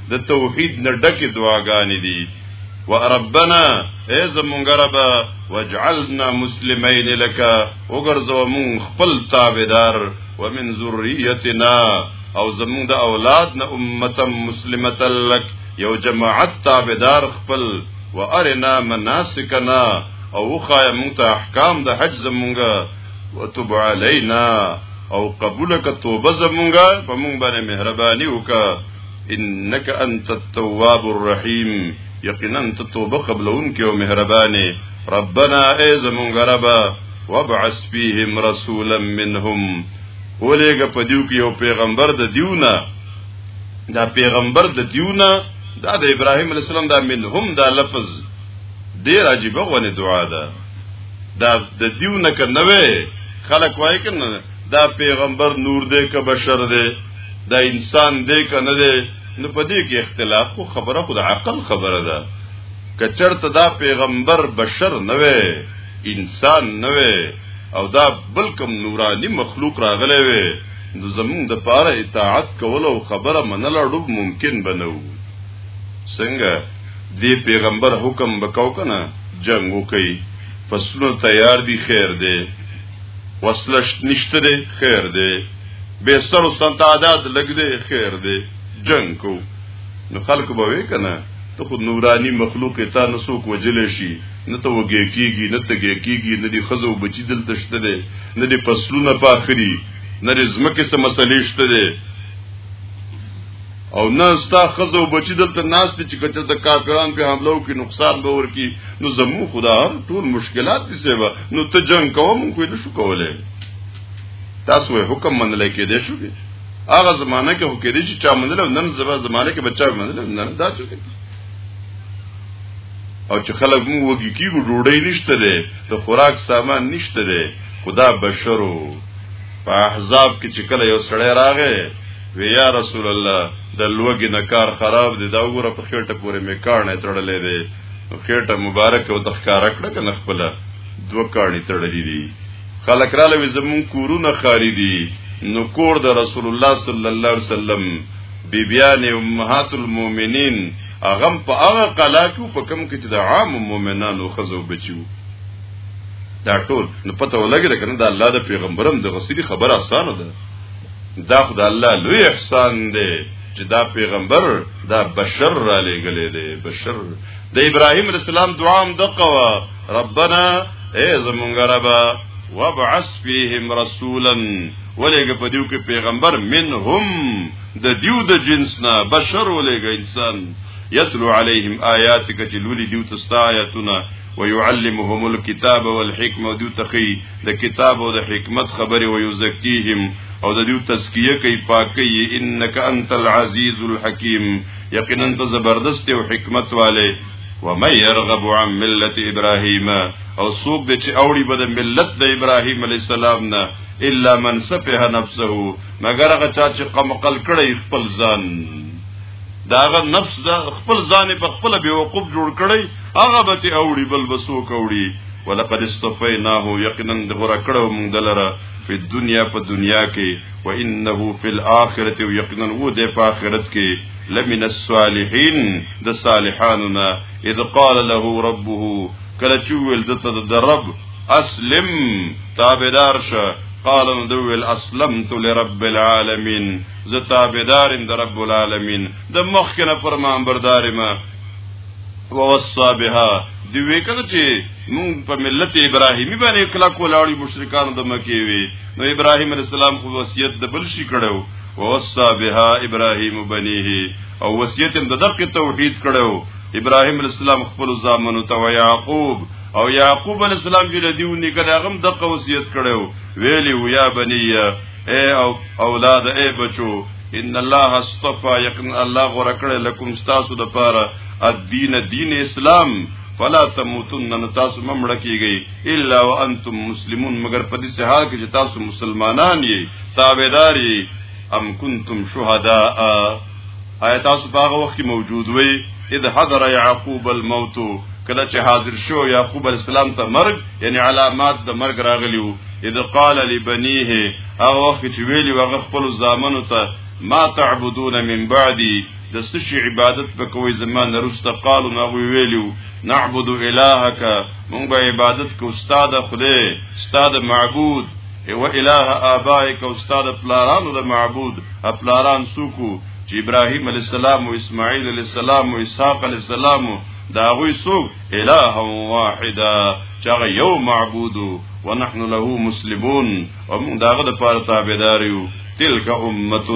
د توحید نه ډکه دعاګانې دي وربنا ای زمونږ رب واجعلنا مسلمین لك وګرځو مون خپل تابعدار ومن ذریتنا او زمونږ د اولاد نه امته مسلمه لك یو جماعت تابعدار خپل وارنا مناسکنا او خای مونږ ته احکام د حج زمونږ وتب علینا او قبول ک توبه زمونږه په مونږ باندې مهرباني وکړه انك انت التواب الرحيم یقینا ته توبه قبلونکې او مهربانې ربنا ای زمونږ ربا وابعث فيهم رسولا منهم ولېګه په دیو کې یو پیغمبر د دیونه دا پیغمبر د دیونه دا د ابراهیم علی السلام دا منهم دا لفظ ډیر عجیب غونې دعا ده دا د دیونه کنه خلک وای کنه دا پیغمبر نور دی که بشر دی دا انسان دی که نه دی نو په دې کې اختلاف خو خبره خو د عقل خبره ده که چرته دا پیغمبر بشر نه وي انسان نه وي او دا بلکم نورانی مخلوق راغلی وي نو زمونږ د پاره اطاعت کول او خبره منل ډوب ممکن بنو څنګه دی پیغمبر حکم بکاو کنه جنگ وکي فصلونه تیار دي خیر دی وسلش نشته دی خیر دی به سر سن تعداد لګ دی خیر دی جنگ کو نو خلق به وې کنه ته خود نورانی مخلوق ته نه سوک وجل شي نه ته وګی کیږي نه ته ګی کیږي نه دی خزو بچی دل تشته دی نه دی پسلونه پاخري نه رزمکه سم مسلې شته دی او نه ستا خزه او بچی دلته ناس دي چې کچر د کافران په حمله او کې نقصان به ورکی نو زمو خدا ټول مشکلات دي سبا نو ته جنگ کوم خو نه شو کولای تاسو حکم منلای کې دي شو هغه زمانہ کې هو کې دي چې چا منل نن زما زمانہ کې بچا منل نن دا څه او چې خلک مو وږي کیږي ډوډۍ نشته ده د خوراک سامان نشته ده خدا بشرو په احزاب کې چې کله یو سړی راغی وی یا رسول الله د لوګي نه کار خراب دی دا وګوره په خېټه پورې مې کارنه تړلې دی نو خېټه مبارک او تخکار کړه کنه خپل دوه کارنی تړلې دي خلک را لوي زمون کورونه خاري دي نو کور د رسول الله صلی الله علیه وسلم بیبیان امهات المؤمنین اغم په هغه قلا کې په کم کې چې د عام مؤمنانو خزو بچو دا ټول نو پته ولګی کنه دا الله د پیغمبرم د غسیلی خبره اسانه ده دا خو د الله لوی احسان دی چې دا پیغمبر دا بشر را لېګلې دی بشر د ابراهیم علیه السلام دعا هم دقه وا ربنا ای زمونږ ربا وابعث فیهم رسولا ولېګ په دیو کې پیغمبر منهم د دیو د جنس نه بشر ولېګ انسان یتلو علیهم آیاتک چې لولي دیو تستا آیاتونه ويعلمهم الكتاب والحکمه دو تخي د کتاب او د حکمت خبره ويزکيهم او د دو تزکیه کوي پاکي انك انت العزيز الحكيم یقینا ته زبردست او حکمت والے ومن يرغب عن ملت ابراهيم او سوق د چې اوړي بد ملت د ابراهيم عليه السلام نه الا من سفه نفسه مگر هغه چا چې قمقل کړي خپل ځان داغه نفس دا خپل ځان په خپل به وقوف جوړ کړي هغه به ته اوړي بل بسو کوړي ولقد استفیناه یقینا غره کړو موږ دلره په دنیا په دنیا کې و انه فی الاخره یقینا و د په اخرت کې لمن الصالحین د صالحاننا اذ قال له ربه کله چې ول دته د رب اسلم تابعدار شه قال دویل اسلمت لرب العالمین زه تابعدارم د رب العالمین د مخکنه فرمان بردارم ووصى بها دی وکړه چې مونږ په ملت ابراهیمی باندې کلا کولاړي مشرکان د مکی وی نو ابراهیم علی السلام خو وصیت د بل شي کړو ووصى بها ابراهیم بنیه او وصیت هم د دقه توحید کړو ابراهیم علی السلام خپل زامنو ته او یعقوب او یعقوب علی السلام چې دیو نکړه هغه د وصیت کړو ویلی ویا بنیه اے او اولاد اے بچو ان الله استفا یقین الله غره کړه لکم تاسو د پاره الدین دین اسلام فلا تموتن ان تاسو ممړ کیږئ الا وانتم مسلمون مگر په دې حال کې چې تاسو مسلمانان یې تابعدار یې ام کنتم شهداء آیا تاسو په هغه وخت کې موجود وئ اذ حضر يعقوب الموت کله چې حاضر شو يعقوب السلام ته مرګ یعنی علامات د مرګ راغلیو اذ قال لبنيه هغه وخت چې ویلی وغه خپل زامنو ته ما تعبدون من بعدي د سشي عبادت په کوی زمان رسته قالو نو ویلیو نعبد الهک مونږ به عبادت کو استاد خدای استاد معبود او الہ آبائک او استاد پلارانو د معبود پلاران سوکو چې ابراهيم عليه السلام او اسماعيل عليه السلام او اسحاق عليه السلام دا غوي سوک الہ واحده چې هغه یو معبود ونحن له مسلمون او موږ داغه د پاره تابعدار یو تلک امه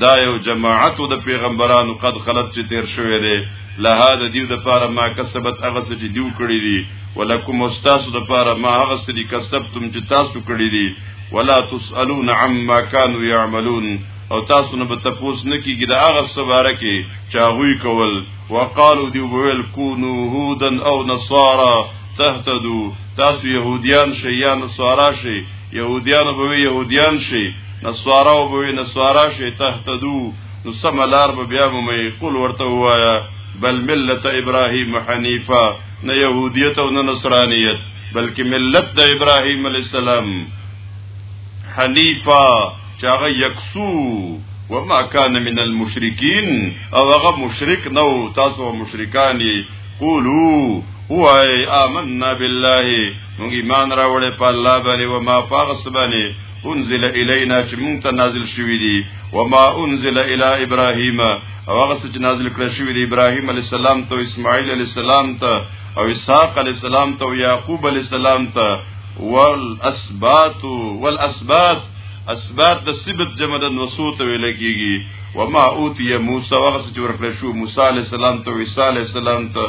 دا یو جماعت د پیغمبرانو قد خلت چې تیر شوې ده لها د دیو د پاره ما کسبت هغه څه چې دیو کړی دي ولکم استاسو د پاره ما هغه څه دي کسبتم چې تاسو کړی دي ولا تسالون عما كانوا يعملون او تاسو نه به تپوس نه کیږي د هغه سباره کې چاغوي کول وقالو دی ویل کونو هودا او نصارا تهتدو تاسو يهوديان شي یا نصارا شي يهوديان به يهوديان شي نصارا به نصارا شي تهتدو نو سم لار به بیا مومي قل ورته وایا بل ملت ابراهیم حنیفا نه يهودیت او نه نصرانیت بلکې ملت د ابراهیم علی السلام حنیفا چې هغه یکسو وما كان من المشرکین او هغه مشرک نو تاسو مشرکان قولوا وای آمنا بالله موږ ایمان راوړې په الله باندې او ما پاغس باندې انزل الینا چې مونږ ته نازل شوی دی و ما انزل الی ابراهیم او هغه چې نازل کړی شوی دی ابراهیم علی السلام ته اسماعیل علی السلام ته او اسحاق علی السلام ته او یعقوب علی السلام ته والاسبات والاسبات اسبات د سبت جمع د نسو ته ویل کیږي و ما اوتی موسی هغه چې ورکړی شو موسی علی السلام ته عیسی علی السلام ته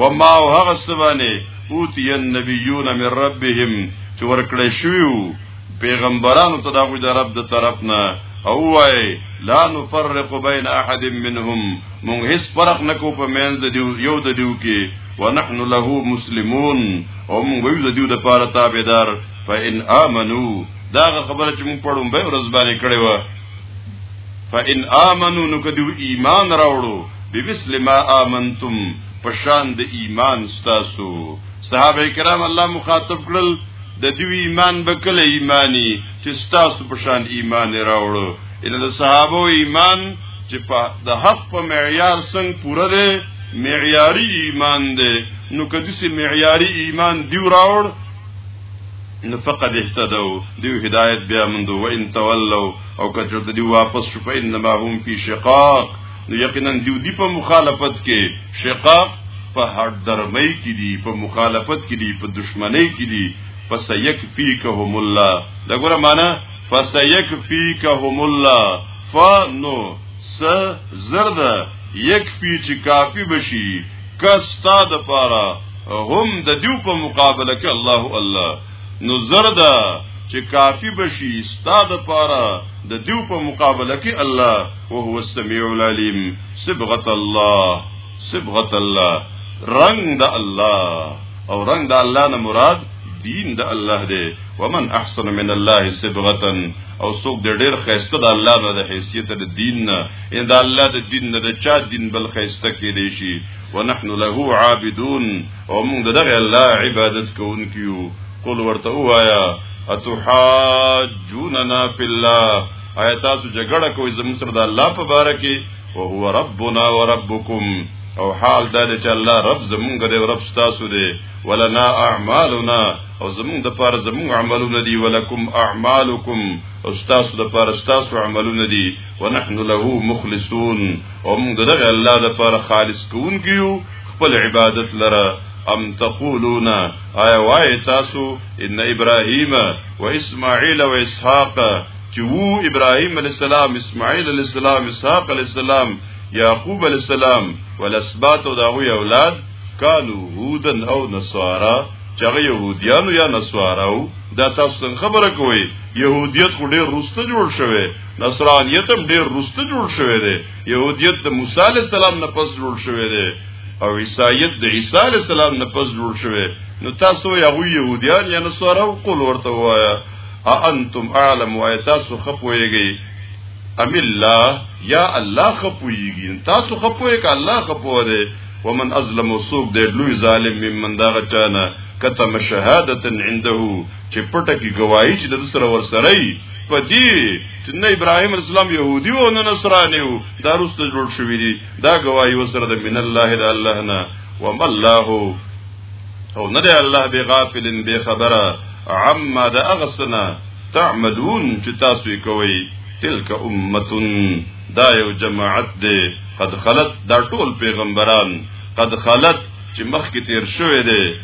و ما هغه سبانه اوتی النبیون من ربهم چې ورکړی شو پیغمبرانو ته دغه د رب د طرف نه او وای لا نفرق بین احد منهم مونږ هیڅ فرق نکو په مینځ د دیو یو د دیو کې ونحن له مسلمون او مونږ یو د دیو د پاره تابعدار فإن آمنو دا خبره چې مونږ پړم به ورځ باندې کړې و فإن آمنو نو کدی ایمان راوړو بمثل ما آمنتم پشان د ایمان ستاسو صحابه کرام الله مخاطب کړل د دوی ایمان به کله ایمانی چې ستاسو په شان ایمان راوړو ان د صحابه ایمان چې په د حق په معیار څنګه پوره دی معیاری ایمان دی نو کدی سي معیاری ایمان دی راوړ نو فقد اهتدوا دیو هدایت بیا مندو و ان تولوا او کچرته دی واپس شو په انما هم فی شقاق نو یقینا دیودی په مخالفت کې شقاق په هر درمۍ کې دي په مخالفت کې دي په دشمنۍ کې دي فسيكفيكهم الله دا ګوره معنا فسيكفيكهم الله فنو س زرد يكفي چې کافي بشي کستا د پاره هم د دیو په مقابله کې الله الله نو زردا چې کافی بشي استاد پاره د دیو په مقابله کې الله او هو السمیع العلیم صبغت الله صبغت الله رنگ د الله او رنگ د الله نه مراد دین د الله دی ومن احسن من الله صبغه او څوک د ډیر خیسته د الله نه د حیثیت د دین نه ان د الله د دین نه د چا دین بل خیسته کې دی شي ونحن له عابدون او موږ دغه الله عبادت کوونکیو قل ورته وایا اتحاجوننا فی الله آیا تاسو جګړه کوئ زموږ سره د الله په باره کې او هو ربنا وربکم او حال دا چې الله رب زمونږ دی رب تاسو دی ولنا اعمالنا او زمونږ د پاره زمونږ عملونه دي ولکم اعمالکم او تاسو د پاره تاسو عملونه دي ونحن له مخلصون او موږ دغه الله د پاره خالص کوونکیو خپل عبادت لره ام تقولون آیا وای تاسو ان ابراهیم و اسماعیل و اسحاق چې وو ابراهیم علی السلام اسماعیل علی السلام اسحاق علی السلام یعقوب علی السلام ولسبات او دغه اولاد کانو هودن او نصارا چغه يهوديانو یا نصاراو دا تاسو څنګه خبره کوي يهوديت خو ډېر روسته جوړ شوی نصرانيت هم ډېر روسته جوړ شوی دی يهوديت د موسی عليه السلام نه پس جوړ شوی دی او عیسایت د عیسی علی السلام نه پس جوړ شوی نو تاسو یا غو يهوديان یا نصارا او قول ورته وایا ا انتم اعلم و تاسو خپويږي ام الله یا الله خپويږي تاسو خپوي ک الله خپو دی ومن ازلم وسوق دی لوی ظالم ممن دا غچانا کتم شهادت عنده چې پټه کی گواہی چې د سره ور سره په دې چې نه ابراهيم اسلام يهودي او نه نصراني وو دا رسته جوړ شوې دي دا گواہی وسره د من الله د الله نه وما الله او نه دی الله به غافل به خبره عما د اغسنا تعملون چې تاسو یې کوي تلک امه دا یو جماعت دی قد خلت دا ټول پیغمبران قد خلت چې مخکې تیر شوی دی